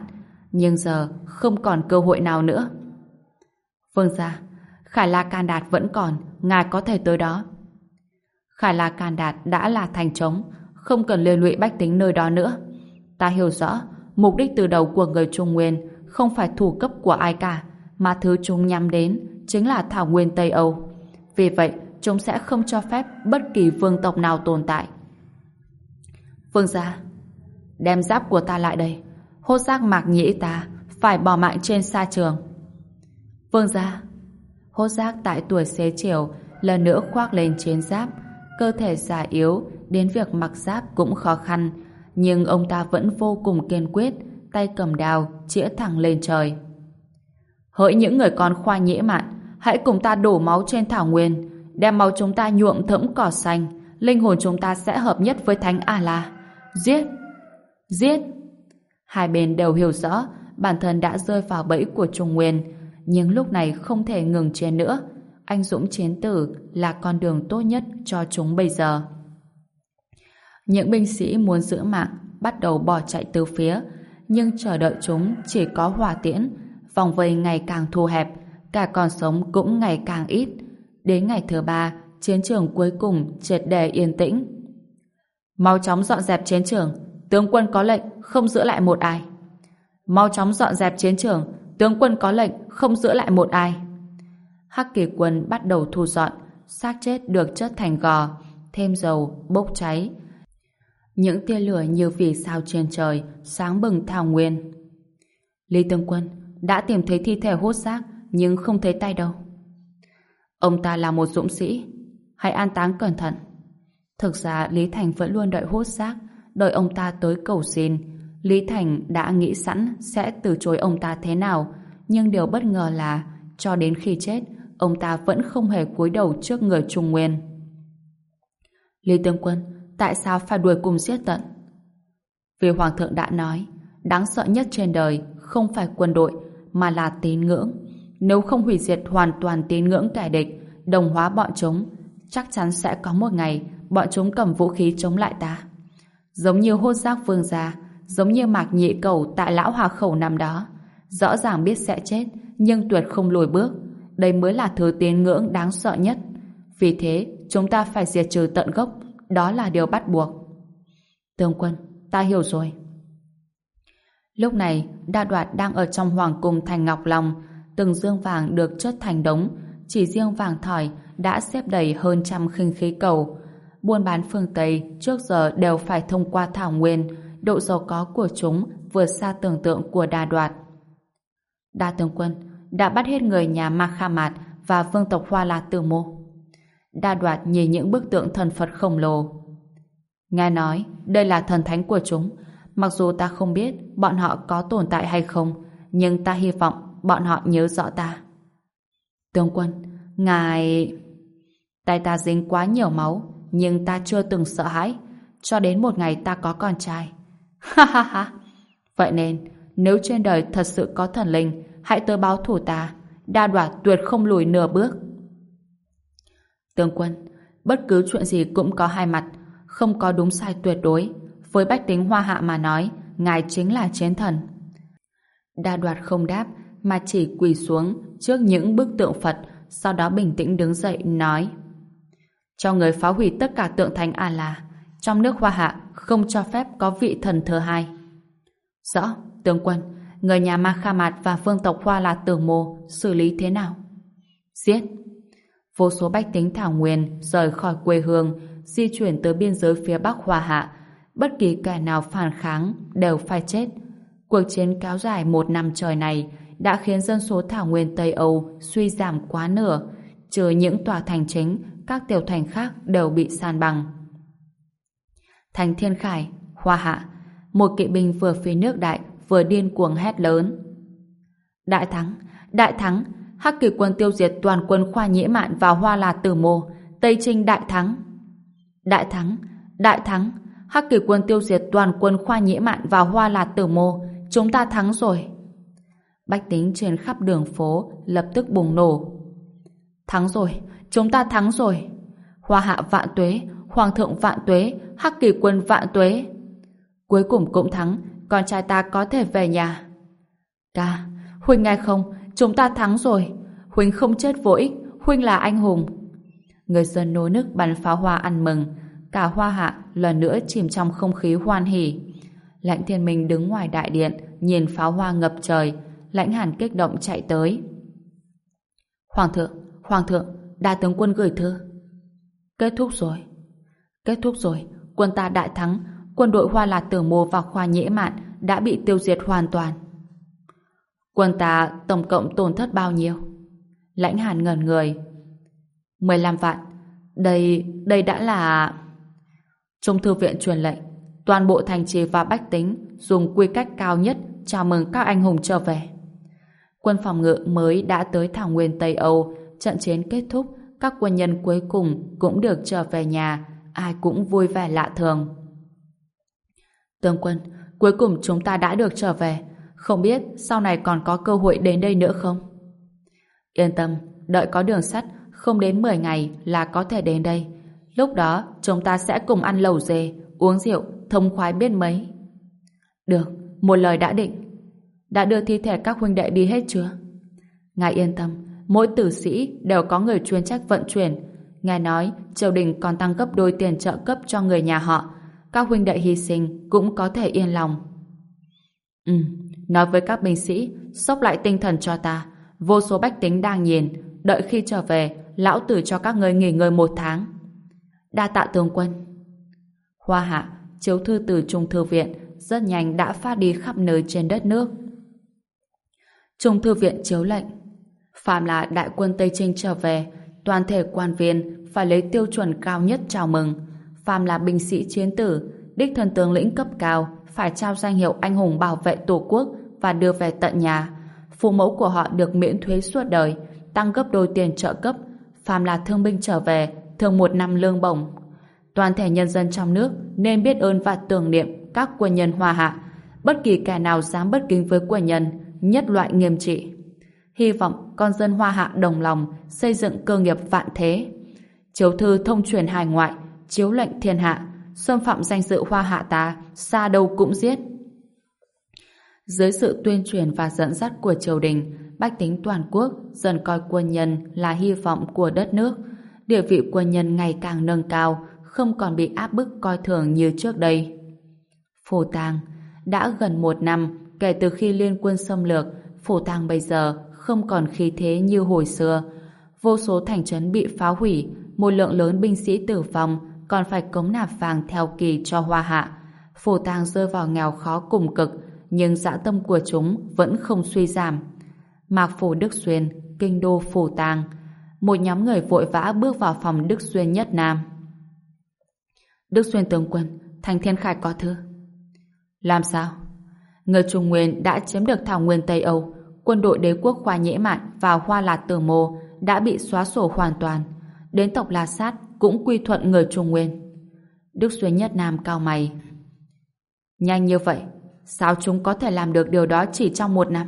Nhưng giờ không còn cơ hội nào nữa. Vương gia, Khải La Can Đạt vẫn còn, ngài có thể tới đó. Khải La Can Đạt đã là thành trống, không cần liên lụy bách tính nơi đó nữa. Ta hiểu rõ, mục đích từ đầu của người Trung Nguyên không phải thủ cấp của ai cả, mà thứ chúng nhắm đến chính là Thảo Nguyên Tây Âu. Vì vậy, chúng sẽ không cho phép bất kỳ vương tộc nào tồn tại. Vương gia, đem giáp của ta lại đây. Hốt giác mạc nhĩ ta, phải bỏ mạng trên sa trường. Vương gia, hốt giác tại tuổi xế chiều, lần nữa khoác lên chiến giáp, cơ thể già yếu, đến việc mặc giáp cũng khó khăn, nhưng ông ta vẫn vô cùng kiên quyết, tay cầm đao, chĩa thẳng lên trời. Hỡi những người con khoa nhễ mạn, hãy cùng ta đổ máu trên thảo nguyên, đem máu chúng ta nhuộm thẫm cỏ xanh, linh hồn chúng ta sẽ hợp nhất với Thánh A-La. Giết! Giết! Hai bên đều hiểu rõ bản thân đã rơi vào bẫy của Trung Nguyên, nhưng lúc này không thể ngừng chiến nữa. Anh Dũng chiến tử là con đường tốt nhất cho chúng bây giờ. Những binh sĩ muốn giữ mạng bắt đầu bỏ chạy từ phía, nhưng chờ đợi chúng chỉ có hỏa tiễn, vòng vây ngày càng thu hẹp, cả còn sống cũng ngày càng ít. Đến ngày thứ ba, chiến trường cuối cùng triệt đề yên tĩnh. Mau chóng dọn dẹp chiến trường, tướng quân có lệnh không giữ lại một ai. Mau chóng dọn dẹp chiến trường, tướng quân có lệnh không giữ lại một ai. Hắc kỳ quân bắt đầu thu dọn, xác chết được chất thành gò, thêm dầu, bốc cháy, những tia lửa như vì sao trên trời, sáng bừng thảo nguyên. Lý Tương Quân đã tìm thấy thi thể hốt xác, nhưng không thấy tay đâu. Ông ta là một dũng sĩ, hãy an táng cẩn thận. Thực ra Lý Thành vẫn luôn đợi hốt xác, đợi ông ta tới cầu xin. Lý Thành đã nghĩ sẵn sẽ từ chối ông ta thế nào, nhưng điều bất ngờ là cho đến khi chết, ông ta vẫn không hề cúi đầu trước người Trung Nguyên. Lý Tương Quân tại sao phải đuổi cùng giết tận? Vì Hoàng thượng đã nói, đáng sợ nhất trên đời không phải quân đội, mà là tín ngưỡng. Nếu không hủy diệt hoàn toàn tín ngưỡng kẻ địch, đồng hóa bọn chúng, chắc chắn sẽ có một ngày bọn chúng cầm vũ khí chống lại ta. Giống như hốt giác vương gia, giống như mạc nhị cầu tại lão hòa khẩu năm đó. Rõ ràng biết sẽ chết, nhưng tuyệt không lùi bước. Đây mới là thứ tín ngưỡng đáng sợ nhất. Vì thế, chúng ta phải diệt trừ tận gốc, đó là điều bắt buộc. Tướng quân, ta hiểu rồi. Lúc này, đa đoạt đang ở trong hoàng cung thành Ngọc Long, từng dương vàng được chất thành đống, chỉ riêng vàng thỏi đã xếp đầy hơn trăm khinh khí cầu. Buôn bán phương Tây trước giờ đều phải thông qua thảo nguyên, độ giàu có của chúng vượt xa tưởng tượng của đa đoạt. Đa tướng quân đã bắt hết người nhà Ma Kha Mạt và vương tộc Hoa La Tử Mô. Đa đoạt nhìn những bức tượng thần Phật khổng lồ. Nghe nói, đây là thần thánh của chúng. Mặc dù ta không biết bọn họ có tồn tại hay không, nhưng ta hy vọng bọn họ nhớ rõ ta. Tướng quân, ngài... Tay ta dính quá nhiều máu, nhưng ta chưa từng sợ hãi, cho đến một ngày ta có con trai. (laughs) Ha ha ha! Vậy nên, nếu trên đời thật sự có thần linh, hãy tới báo thủ ta, đa đoạt tuyệt không lùi nửa bước. Tướng quân, bất cứ chuyện gì cũng có hai mặt, không có đúng sai tuyệt đối. Với bách tính hoa hạ mà nói, ngài chính là chiến thần. Đa đoạt không đáp, mà chỉ quỳ xuống trước những bức tượng Phật, sau đó bình tĩnh đứng dậy, nói Cho người phá hủy tất cả tượng thánh A-la. Trong nước hoa hạ, không cho phép có vị thần thứ hai. Rõ, tướng quân, người nhà Ma Kha Mạt và vương tộc Hoa là Tử Mô xử lý thế nào? Giết! Vô số bách tính Thảo Nguyên rời khỏi quê hương, di chuyển tới biên giới phía Bắc Hoa Hạ. Bất kỳ kẻ nào phản kháng đều phải chết. Cuộc chiến kéo dài một năm trời này đã khiến dân số Thảo Nguyên Tây Âu suy giảm quá nửa, trừ những tòa thành chính, các tiểu thành khác đều bị san bằng. Thành Thiên Khải, Hoa Hạ, một kỵ binh vừa phía nước đại vừa điên cuồng hét lớn. Đại thắng, đại thắng, Hắc kỳ quân tiêu diệt toàn quân khoa nhĩ mạn và hoa là tử mô, Tây Trinh đại thắng. Đại thắng, đại thắng, Hắc kỳ quân tiêu diệt toàn quân khoa nhĩ mạn và hoa là tử mô, chúng ta thắng rồi. Bách tính trên khắp đường phố lập tức bùng nổ. Thắng rồi, chúng ta thắng rồi. Hoa hạ vạn tuế, hoàng thượng vạn tuế, hắc kỳ quân vạn tuế. Cuối cùng cũng thắng, con trai ta có thể về nhà. Ca, Huynh nghe không, chúng ta thắng rồi. Huynh không chết vô ích, Huynh là anh hùng. Người dân nô nức bắn pháo hoa ăn mừng, cả hoa hạ lần nữa chìm trong không khí hoan hỉ. Lãnh thiên minh đứng ngoài đại điện, nhìn pháo hoa ngập trời, lãnh hàn kích động chạy tới. Hoàng thượng, Hoàng thượng, đa tướng quân gửi thư. Kết thúc rồi. Kết thúc rồi, quân ta đại thắng, quân đội Hoa là Tử Mô và Khoa Nhễ Mạn đã bị tiêu diệt hoàn toàn. Quân ta tổng cộng tổn thất bao nhiêu? Lãnh Hàn ngẩn người. 15 vạn. Đây, đây đã là... Trung thư viện truyền lệnh, toàn bộ thành trì và bách tính dùng quy cách cao nhất chào mừng các anh hùng trở về. Quân phòng ngự mới đã tới thảo nguyên Tây Âu, trận chiến kết thúc, các quân nhân cuối cùng cũng được trở về nhà, ai cũng vui vẻ lạ thường. Tướng quân, cuối cùng chúng ta đã được trở về, không biết sau này còn có cơ hội đến đây nữa không? Yên tâm, đợi có đường sắt, không đến 10 ngày là có thể đến đây. Lúc đó, chúng ta sẽ cùng ăn lẩu dê, uống rượu, thông khoái biết mấy. Được, một lời đã định. Đã đưa thi thể các huynh đệ đi hết chưa? Ngài yên tâm, mỗi tử sĩ đều có người chuyên trách vận chuyển. Ngài nói, triều đình còn tăng cấp đôi tiền trợ cấp cho người nhà họ. Các huynh đệ hy sinh cũng có thể yên lòng. Ừ, nói với các binh sĩ, sốc lại tinh thần cho ta. Vô số bách tính đang nhìn, đợi khi trở về, lão tử cho các ngươi nghỉ ngơi một tháng. Đa tạ tướng quân. Hoa hạ, chiếu thư từ Trung Thư Viện rất nhanh đã phát đi khắp nơi trên đất nước. Trung Thư Viện chiếu lệnh Phạm là đại quân Tây Trinh trở về, toàn thể quan viên phải lấy tiêu chuẩn cao nhất chào mừng. Phạm là binh sĩ chiến tử, đích thân tướng lĩnh cấp cao phải trao danh hiệu anh hùng bảo vệ tổ quốc và đưa về tận nhà. Phụ mẫu của họ được miễn thuế suốt đời, tăng gấp đôi tiền trợ cấp. phàm là thương binh trở về, thường một năm lương bổng. Toàn thể nhân dân trong nước nên biết ơn và tưởng niệm các quân nhân hòa hạ. Bất kỳ kẻ nào dám bất kính với quân nhân, nhất loại nghiêm trị. Hy vọng con dân hoa hạ đồng lòng xây dựng cơ nghiệp vạn thế. Chiếu thư thông truyền hải ngoại, chiếu lệnh thiên hạ, xâm phạm danh dự hoa hạ ta, xa đâu cũng giết. Dưới sự tuyên truyền và dẫn dắt của triều đình, bách tính toàn quốc dần coi quân nhân là hy vọng của đất nước. Địa vị quân nhân ngày càng nâng cao, không còn bị áp bức coi thường như trước đây. Phổ Tàng Đã gần một năm kể từ khi liên quân xâm lược, Phổ Tàng bây giờ không còn khí thế như hồi xưa. Vô số thành trấn bị phá hủy, một lượng lớn binh sĩ tử vong, còn phải cống nạp vàng theo kỳ cho hoa hạ. Phổ Tàng rơi vào nghèo khó cùng cực, nhưng dã tâm của chúng vẫn không suy giảm. Mạc Phổ Đức Xuyên, Kinh đô Phổ Tàng một nhóm người vội vã bước vào phòng Đức Xuyên Nhất Nam. Đức Xuyên tướng quân, Thành Thiên khải có thư. Làm sao? Người Trung Nguyên đã chiếm được thảo nguyên Tây Âu, quân đội đế quốc khoa nhễ mạn và hoa lạt tử mô đã bị xóa sổ hoàn toàn. Đến tộc La Sát cũng quy thuận người Trung Nguyên. Đức Xuyên Nhất Nam cao mày. Nhanh như vậy, sao chúng có thể làm được điều đó chỉ trong một năm?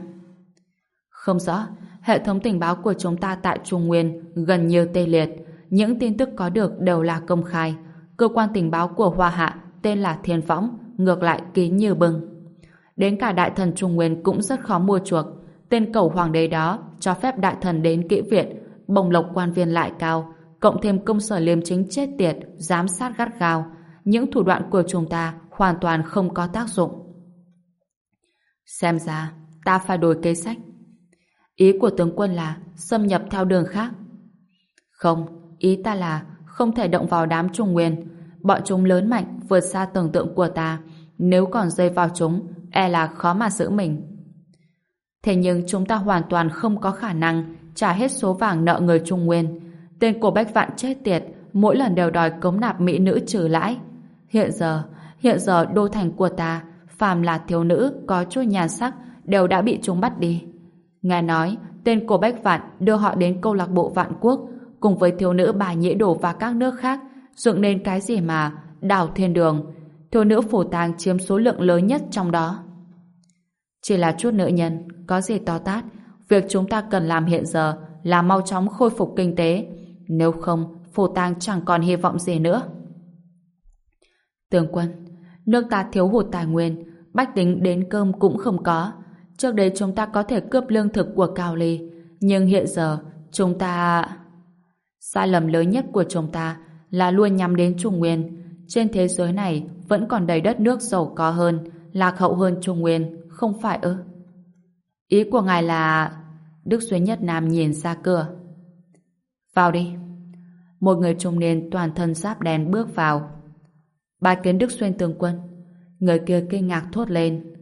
Không rõ, hệ thống tình báo của chúng ta tại Trung Nguyên gần như tê liệt. Những tin tức có được đều là công khai. Cơ quan tình báo của Hoa Hạ tên là Thiên Võng, ngược lại kín như bưng. Đến cả đại thần Trung Nguyên cũng rất khó mua chuộc. Tên cầu hoàng đế đó cho phép đại thần đến kỹ viện, bồng lộc quan viên lại cao, cộng thêm công sở liêm chính chết tiệt, giám sát gắt gao. Những thủ đoạn của chúng ta hoàn toàn không có tác dụng. Xem ra, ta phải đổi kế sách. Ý của tướng quân là xâm nhập theo đường khác. Không, ý ta là không thể động vào đám trung nguyên. Bọn chúng lớn mạnh vượt xa tưởng tượng của ta. Nếu còn rơi vào chúng, e là khó mà giữ mình. Thế nhưng chúng ta hoàn toàn không có khả năng trả hết số vàng nợ người Trung Nguyên. Tên của Bách Vạn chết tiệt, mỗi lần đều đòi cống nạp mỹ nữ trừ lãi. Hiện giờ, hiện giờ đô thành của ta, phàm là thiếu nữ có chút nhà sắc đều đã bị chúng bắt đi. Nghe nói, tên của Bách Vạn đưa họ đến câu lạc bộ Vạn Quốc cùng với thiếu nữ bà Nhĩ Đổ và các nước khác dựng nên cái gì mà đảo thiên đường. Thiếu nữ phổ tàng chiếm số lượng lớn nhất trong đó. Chỉ là chút nữ nhân, có gì to tát. Việc chúng ta cần làm hiện giờ là mau chóng khôi phục kinh tế. Nếu không, phủ tang chẳng còn hy vọng gì nữa. Tướng quân, nước ta thiếu hụt tài nguyên, bách tính đến cơm cũng không có. Trước đây chúng ta có thể cướp lương thực của Cao Ly, nhưng hiện giờ chúng ta... Sai lầm lớn nhất của chúng ta là luôn nhắm đến Trung Nguyên. Trên thế giới này vẫn còn đầy đất nước giàu có hơn, lạc hậu hơn Trung Nguyên, không phải ư? Ý của ngài là... Đức duy Nhất Nam nhìn ra cửa. Vào đi. Một người trung niên toàn thân giáp đen bước vào. Bài kiến Đức Xuyên tướng quân. Người kia kinh ngạc thốt lên.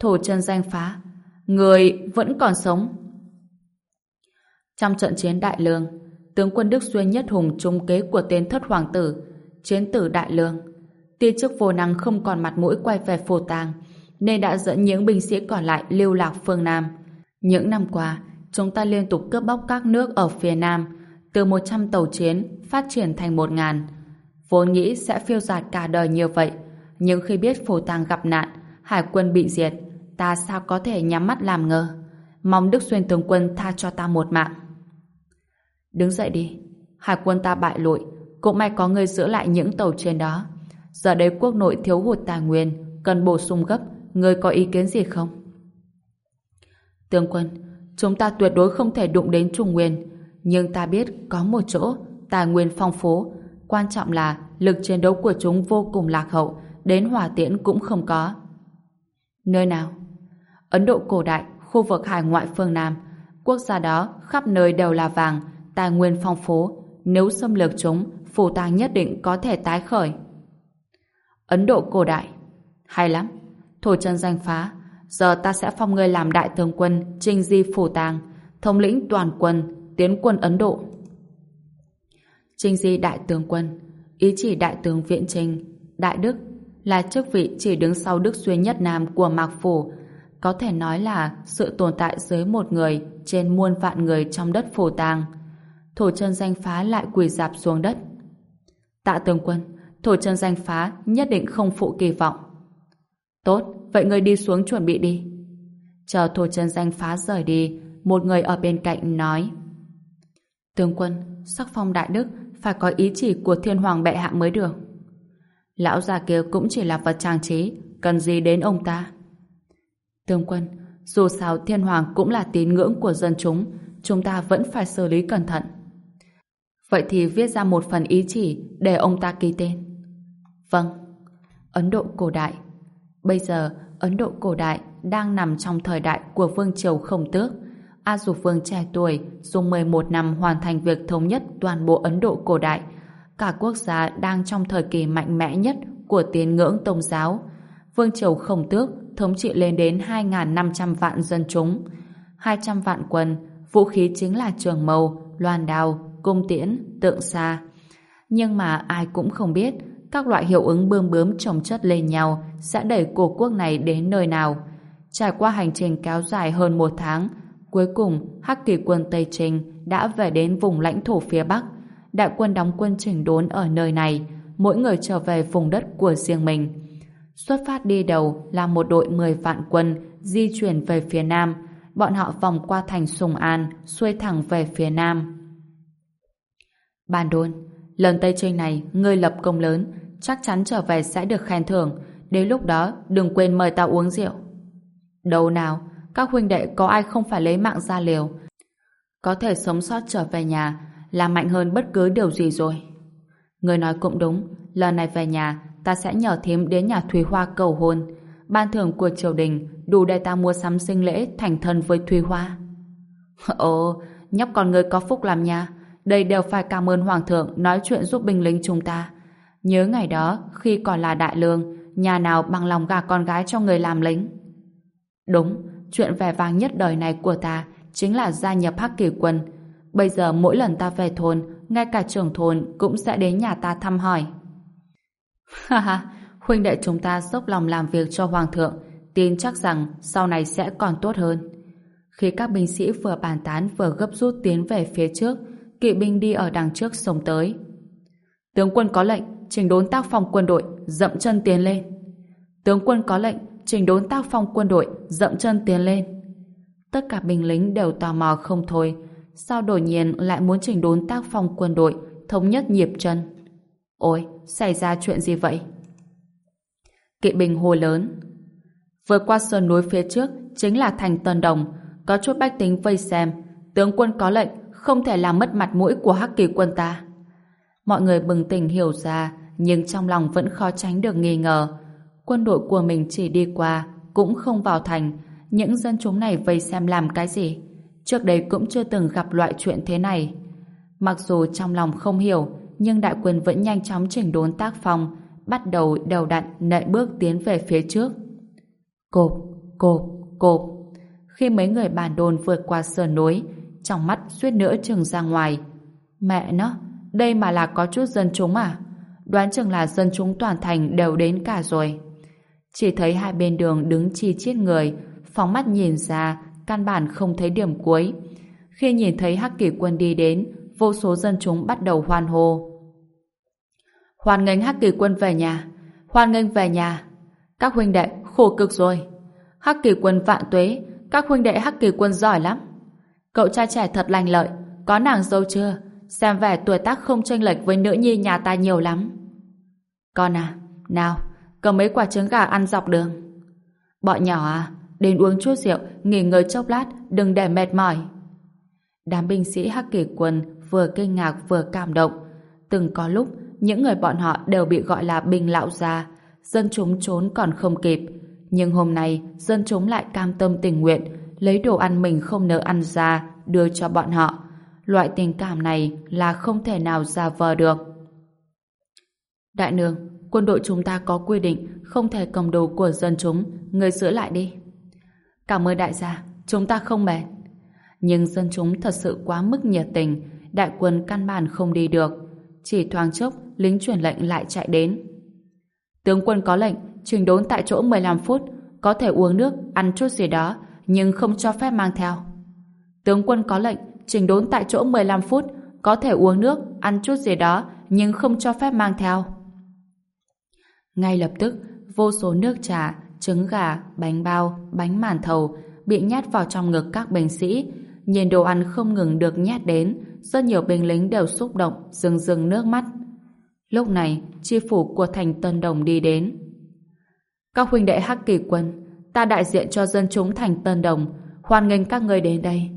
thủ chân danh phá. Người vẫn còn sống. Trong trận chiến Đại Lương, tướng quân Đức Xuyên nhất hùng trung kế của tên thất hoàng tử, chiến tử Đại Lương. Tiên chức vô năng không còn mặt mũi quay về phổ tàng, nên đã dẫn những binh sĩ còn lại lưu lạc phương Nam. Những năm qua, chúng ta liên tục cướp bóc các nước ở phía Nam, từ 100 tàu chiến phát triển thành 1.000. Vốn nghĩ sẽ phiêu giạt cả đời như vậy, nhưng khi biết phổ tàng gặp nạn, hải quân bị diệt, ta sao có thể nhắm mắt làm ngơ. Mong Đức Xuyên tướng quân tha cho ta một mạng. Đứng dậy đi, hải quân ta bại lụi, cũng may có người giữ lại những tàu trên đó. Giờ đây quốc nội thiếu hụt tài nguyên, cần bổ sung gấp, người có ý kiến gì không? Tướng quân, chúng ta tuyệt đối không thể đụng đến Trung Nguyên, nhưng ta biết có một chỗ, tài nguyên phong phú, quan trọng là lực chiến đấu của chúng vô cùng lạc hậu, đến hỏa tiễn cũng không có. Nơi nào? Ấn Độ cổ đại, khu vực hải ngoại phương Nam, quốc gia đó khắp nơi đều là vàng, tài nguyên phong phú, nếu xâm lược chúng, phủ tàng nhất định có thể tái khởi. Ấn Độ cổ đại, hay lắm, thổ chân danh phá, giờ ta sẽ phong ngươi làm đại tướng quân trinh di phủ tàng, thống lĩnh toàn quân, tiến quân Ấn Độ. Trinh di đại tướng quân, ý chỉ đại tướng viện trình, đại đức, là chức vị chỉ đứng sau Đức duy Nhất Nam của Mạc Phủ, có thể nói là sự tồn tại dưới một người trên muôn vạn người trong đất phủ tàng. Thổ chân danh phá lại quỳ dạp xuống đất. Tạ tướng quân, thổ chân danh phá nhất định không phụ kỳ vọng. Tốt, vậy người đi xuống chuẩn bị đi. Chờ thổ chân danh phá rời đi, một người ở bên cạnh nói Tướng quân, sắc phong đại đức phải có ý chỉ của thiên hoàng bệ hạ mới được. Lão già kia cũng chỉ là vật trang trí, cần gì đến ông ta? Tướng quân, dù sao thiên hoàng cũng là tín ngưỡng của dân chúng, chúng ta vẫn phải xử lý cẩn thận. Vậy thì viết ra một phần ý chỉ để ông ta ký tên. Vâng. Ấn Độ cổ đại. Bây giờ, Ấn Độ cổ đại đang nằm trong thời đại của Vương Triều Khổng Tước. A Dục Vương trẻ tuổi dùng 11 năm hoàn thành việc thống nhất toàn bộ Ấn Độ cổ đại, cả quốc gia đang trong thời kỳ mạnh mẽ nhất của tín ngưỡng tôn giáo. Vương triều khổng tước thống trị lên đến 2.500 vạn dân chúng, 200 vạn quân, vũ khí chính là trường mâu, loan đao, cung tiễn, tượng xa. Nhưng mà ai cũng không biết các loại hiệu ứng bươm bướm chồng chất lên nhau sẽ đẩy cổ quốc này đến nơi nào. Trải qua hành trình kéo dài hơn một tháng, cuối cùng Hắc kỳ quân Tây Trình đã về đến vùng lãnh thổ phía Bắc. Đại quân đóng quân chỉnh đốn ở nơi này, mỗi người trở về vùng đất của riêng mình. Xuất phát đi đầu là một đội 10 vạn quân di chuyển về phía Nam. Bọn họ vòng qua thành Sùng An, xuôi thẳng về phía Nam. Bàn đôn, lần Tây Trinh này ngươi lập công lớn, chắc chắn trở về sẽ được khen thưởng. Đến lúc đó đừng quên mời tao uống rượu. Đâu nào, các huynh đệ có ai không phải lấy mạng ra liều. Có thể sống sót trở về nhà là mạnh hơn bất cứ điều gì rồi. Người nói cũng đúng, lần này về nhà ta sẽ nhờ thím đến nhà Thúy Hoa cầu hôn. Ban thưởng của triều đình đủ để ta mua sắm sinh lễ thành thân với Thúy Hoa. (laughs) Ồ, nhóc con người có phúc làm nha. Đây đều phải cảm ơn Hoàng thượng nói chuyện giúp binh lính chúng ta. Nhớ ngày đó, khi còn là đại lương, nhà nào bằng lòng gả con gái cho người làm lính. Đúng, chuyện vẻ vang nhất đời này của ta chính là gia nhập Hắc Kỳ quân. Bây giờ mỗi lần ta về thôn, ngay cả trưởng thôn cũng sẽ đến nhà ta thăm hỏi. (laughs) Ha ha, huynh đệ chúng ta dốc lòng làm việc cho Hoàng thượng, tin chắc rằng sau này sẽ còn tốt hơn. Khi các binh sĩ vừa bàn tán vừa gấp rút tiến về phía trước, kỵ binh đi ở đằng trước xông tới. Tướng quân có lệnh, trình đốn tác phong quân đội, dậm chân tiến lên. Tướng quân có lệnh, trình đốn tác phong quân đội, dậm chân tiến lên. Tất cả binh lính đều tò mò không thôi. Sao đột nhiên lại muốn trình đốn tác phong quân đội, thống nhất nhịp chân? Ôi, xảy ra chuyện gì vậy? Kỵ binh hô lớn. Vượt qua sơn núi phía trước chính là thành Tân Đồng. Có chút bách tính vây xem. Tướng quân có lệnh, không thể làm mất mặt mũi của hắc kỳ quân ta. Mọi người bừng tỉnh hiểu ra, nhưng trong lòng vẫn khó tránh được nghi ngờ. Quân đội của mình chỉ đi qua, cũng không vào thành. Những dân chúng này vây xem làm cái gì? Trước đây cũng chưa từng gặp loại chuyện thế này. Mặc dù trong lòng không hiểu, nhưng đại quân vẫn nhanh chóng chỉnh đốn tác phong, bắt đầu đầu đặn nệ bước tiến về phía trước. Cộp, cộp, cộp. Khi mấy người bản đồn vượt qua sườn núi, trong mắt suýt nữa trừng ra ngoài. Mẹ nó, đây mà là có chút dân chúng à? Đoán chừng là dân chúng toàn thành đều đến cả rồi. Chỉ thấy hai bên đường đứng chi chiết người, phóng mắt nhìn ra, căn bản không thấy điểm cuối. Khi nhìn thấy Hắc Kỷ Quân đi đến, vô số dân chúng bắt đầu hoan hô. Hoan nghênh Hắc Kỳ Quân về nhà, hoan nghênh về nhà. Các huynh đệ khổ cực rồi. Hắc Kỳ Quân vạn tuế, các huynh đệ Hắc Kỳ Quân giỏi lắm. Cậu trai trẻ thật lành lợi, có nàng dâu chưa? Xem vẻ tuổi tác không chênh lệch với nữ nhi nhà ta nhiều lắm. Con à, nào, cầm mấy quả trứng gà ăn dọc đường. Bọn nhỏ à, đến uống chút rượu, nghỉ ngơi chốc lát, đừng để mệt mỏi. Đám binh sĩ Hắc Kỳ Quân vừa kinh ngạc vừa cảm động. Từng có lúc, những người bọn họ đều bị gọi là binh lão gia. Dân chúng trốn còn không kịp. Nhưng hôm nay, dân chúng lại cam tâm tình nguyện, lấy đồ ăn mình không nỡ ăn ra, đưa cho bọn họ. Loại tình cảm này là không thể nào giả vờ được. Đại nương, quân đội chúng ta có quy định không thể cầm đồ của dân chúng, người sửa lại đi. Cảm ơn đại gia, chúng ta không mệt. Nhưng dân chúng thật sự quá mức nhiệt tình, đại quân căn bản không đi được. Chỉ thoáng chốc, lính truyền lệnh lại chạy đến. Tướng quân có lệnh, trình đốn tại chỗ 15 phút, có thể uống nước, ăn chút gì đó, nhưng không cho phép mang theo. Tướng quân có lệnh, trình đốn tại chỗ 15 phút, có thể uống nước, ăn chút gì đó, nhưng không cho phép mang theo. Ngay lập tức, vô số nước trà, trứng gà, bánh bao, bánh màn thầu bị nhét vào trong ngực các binh sĩ, Nhìn đồ ăn không ngừng được nhét đến, rất nhiều binh lính đều xúc động, rưng rưng nước mắt. Lúc này, chi phủ của thành Tân Đồng đi đến. Các huynh đệ Hắc Kỳ Quân, ta đại diện cho dân chúng thành Tân Đồng, hoan nghênh các người đến đây.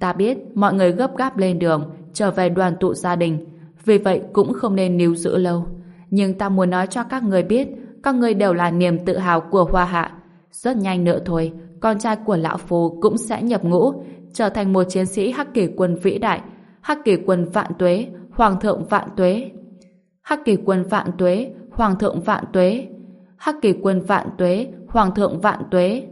Ta biết mọi người gấp gáp lên đường, trở về đoàn tụ gia đình, vì vậy cũng không nên níu giữ lâu. Nhưng ta muốn nói cho các người biết, các người đều là niềm tự hào của Hoa Hạ. Rất nhanh nữa thôi, con trai của Lão Phu cũng sẽ nhập ngũ, trở thành một chiến sĩ Hắc Kỳ quân vĩ đại, Hắc Kỳ quân vạn tuế, Hoàng thượng vạn tuế. Hắc Kỳ quân vạn tuế, Hoàng thượng vạn tuế. Hắc Kỳ quân vạn tuế, Hoàng thượng vạn tuế.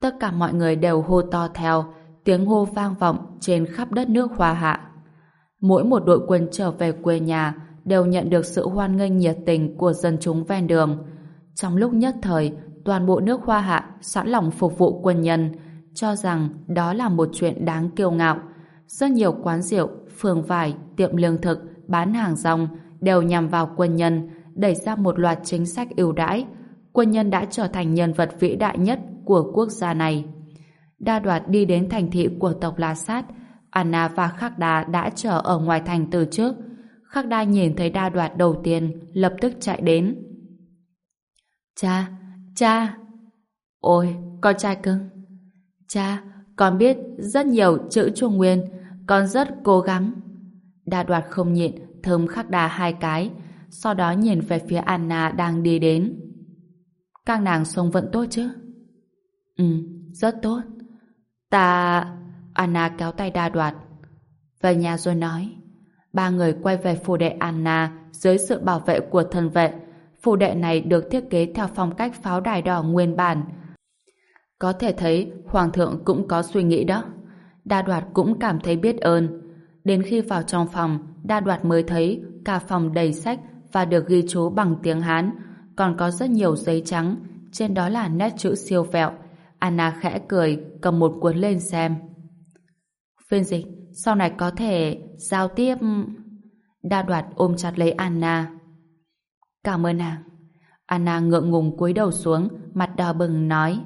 Tất cả mọi người đều hô to theo, tiếng hô vang vọng trên khắp đất nước Hoa Hạ. Mỗi một đội quân trở về quê nhà đều nhận được sự hoan nghênh nhiệt tình của dân chúng ven đường. Trong lúc nhất thời, toàn bộ nước Hoa Hạ sẵn lòng phục vụ quân nhân, cho rằng đó là một chuyện đáng kiêu ngạo. Rất nhiều quán rượu, phường vải, tiệm lương thực, bán hàng rong đều nhằm vào quân nhân, đẩy ra một loạt chính sách ưu đãi. Quân nhân đã trở thành nhân vật vĩ đại nhất của quốc gia này. Đa đoạt đi đến thành thị của tộc La Sát, Anna và Khắc Đa đã chờ ở ngoài thành từ trước. Khắc Đa nhìn thấy đa đoạt đầu tiên, lập tức chạy đến. Cha, cha! Ôi, con trai cưng! Cha, con biết rất nhiều chữ Trung Nguyên, con rất cố gắng. Đa đoạt không nhịn, thơm Khắc Đa hai cái, sau đó nhìn về phía Anna đang đi đến. Các nàng sống vẫn tốt chứ? Ừ, rất tốt. Ta... Anna kéo tay đa đoạt. Về nhà rồi nói. Ba người quay về phủ đệ Anna dưới sự bảo vệ của thần vệ. Phủ đệ này được thiết kế theo phong cách pháo đài đỏ nguyên bản. Có thể thấy Hoàng thượng cũng có suy nghĩ đó. Đa đoạt cũng cảm thấy biết ơn. Đến khi vào trong phòng, Đa đoạt mới thấy cả phòng đầy sách và được ghi chú bằng tiếng Hán. Còn có rất nhiều giấy trắng, trên đó là nét chữ siêu vẹo. Anna khẽ cười, cầm một cuốn lên xem. Phiên dịch, sau này có thể giao tiếp... Đa đoạt ôm chặt lấy Anna. Cảm ơn nàng. Anna ngượng ngùng cúi đầu xuống, mặt đỏ bừng nói.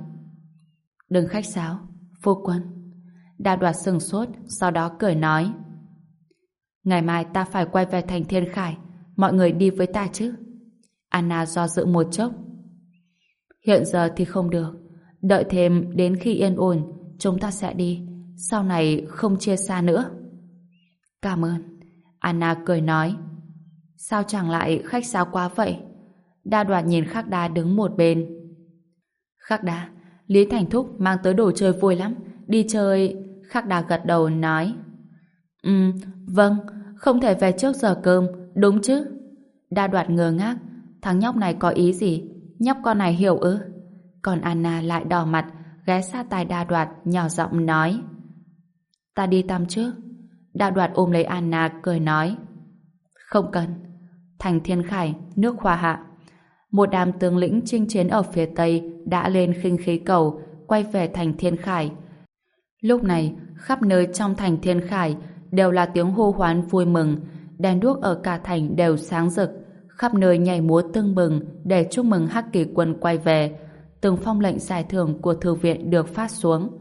Đừng khách sáo, phu quân. Đa đoạt sừng sốt, sau đó cười nói. Ngày mai ta phải quay về thành Thiên Khải, mọi người đi với ta chứ. Anna do dự một chốc. Hiện giờ thì không được. Đợi thêm đến khi yên ổn, chúng ta sẽ đi. Sau này không chia xa nữa. Cảm ơn. Anna cười nói. Sao chẳng lại khách sáo quá vậy? Đa đoạt nhìn Khắc Đa đứng một bên. Khắc Đa, Lý Thành Thúc mang tới đồ chơi vui lắm. Đi chơi... Khắc Đa gật đầu nói. Ừ, vâng, không thể về trước giờ cơm, đúng chứ? Đa đoạt ngơ ngác. Thằng nhóc này có ý gì? Nhóc con này hiểu ư? Còn Anna lại đỏ mặt, ghé sát tai đa đoạt, nhỏ giọng nói. Ta đi tắm trước. Đa đoạt ôm lấy Anna, cười nói. Không cần. Thành Thiên Khải, nước Hoa Hạ. Một đám tướng lĩnh chinh chiến ở phía Tây đã lên khinh khí cầu, quay về thành Thiên Khải. Lúc này, khắp nơi trong thành Thiên Khải đều là tiếng hô hoán vui mừng, đèn đuốc ở cả thành đều sáng rực, khắp nơi nhảy múa tưng bừng để chúc mừng Hắc Kỳ quân quay về. Từng phong lệnh giải thưởng của thư viện được phát xuống.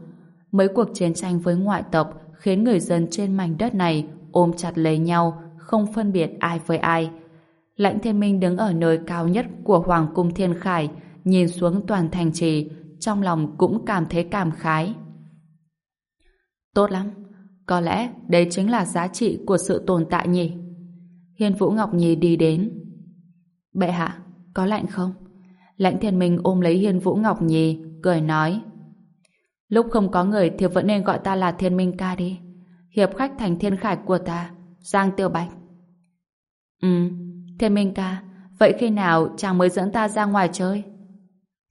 Mấy cuộc chiến tranh với ngoại tộc khiến người dân trên mảnh đất này ôm chặt lấy nhau, không phân biệt ai với ai. Lãnh thiên minh đứng ở nơi cao nhất của Hoàng cung Thiên Khải, nhìn xuống toàn thành trì, trong lòng cũng cảm thấy cảm khái. Tốt lắm, có lẽ đấy chính là giá trị của sự tồn tại nhỉ. Hiên Vũ Ngọc Nhi đi đến. Bệ hạ, có lạnh không? Lãnh thiên minh ôm lấy Hiên Vũ Ngọc Nhi, cười nói. Lúc không có người thì vẫn nên gọi ta là thiên minh ca đi. Hiệp khách thành thiên khải của ta, Giang Tiêu Bạch. Ừ, thiên minh ca, vậy khi nào chàng mới dẫn ta ra ngoài chơi?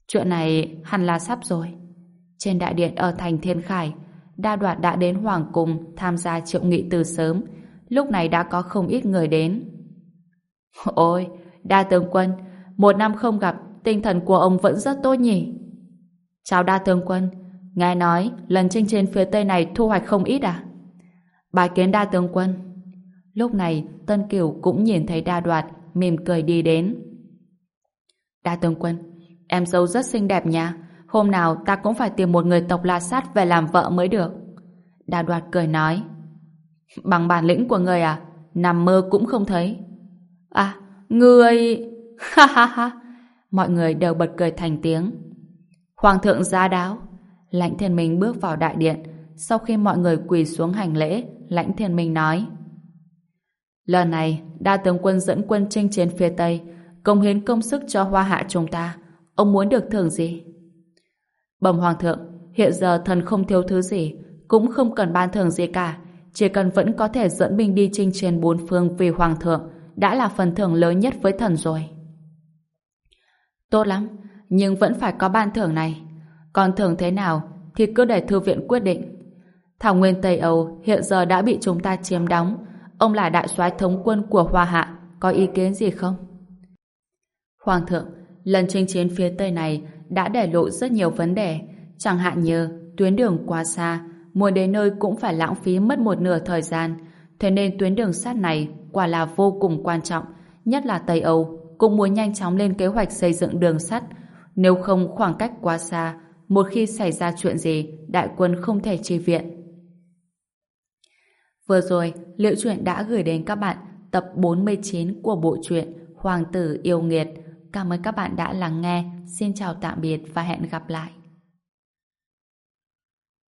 Chuyện này hẳn là sắp rồi. Trên đại điện ở thành thiên khải, đa đoạt đã đến Hoàng Cung tham gia triệu nghị từ sớm, lúc này đã có không ít người đến. Ôi, đa tướng quân, một năm không gặp, tinh thần của ông vẫn rất tốt nhỉ? Chào đa tướng quân, nghe nói lần chinh trên phía tây này thu hoạch không ít à? Bài kiến đa tướng quân. Lúc này, Tân Kiều cũng nhìn thấy đa đoạt, mỉm cười đi đến. Đa tướng quân, em dâu rất xinh đẹp nha, hôm nào ta cũng phải tìm một người tộc La Sát về làm vợ mới được. Đa đoạt cười nói. Bằng bản lĩnh của người à? Nằm mơ cũng không thấy. À, người... (laughs) Ha ha ha! Mọi người đều bật cười thành tiếng. Hoàng thượng giá đáo. Lãnh thiên minh bước vào đại điện. Sau khi mọi người quỳ xuống hành lễ, lãnh thiên minh nói. Lần này, đa tướng quân dẫn quân chinh chiến phía Tây, công hiến công sức cho hoa hạ chúng ta. Ông muốn được thưởng gì? Bẩm Hoàng thượng, hiện giờ thần không thiếu thứ gì, cũng không cần ban thưởng gì cả, chỉ cần vẫn có thể dẫn binh đi chinh chiến bốn phương vì Hoàng thượng, đã là phần thưởng lớn nhất với thần rồi. Tốt lắm, nhưng vẫn phải có ban thưởng này. Còn thưởng thế nào thì cứ để thư viện quyết định. Thảo nguyên Tây Âu hiện giờ đã bị chúng ta chiếm đóng. Ông là đại soái thống quân của Hoa Hạ, có ý kiến gì không? Hoàng thượng, lần chinh chiến phía Tây này đã để lộ rất nhiều vấn đề, chẳng hạn như tuyến đường quá xa, muốn đến nơi cũng phải lãng phí mất một nửa thời gian, thế nên tuyến đường sắt này quả là vô cùng quan trọng, nhất là Tây Âu cũng muốn nhanh chóng lên kế hoạch xây dựng đường sắt, nếu không khoảng cách quá xa, một khi xảy ra chuyện gì, đại quân không thể chi viện. Vừa rồi, Liệu chuyện đã gửi đến các bạn tập 49 của bộ truyện Hoàng tử yêu nghiệt. Cảm ơn các bạn đã lắng nghe. Xin chào tạm biệt và hẹn gặp lại.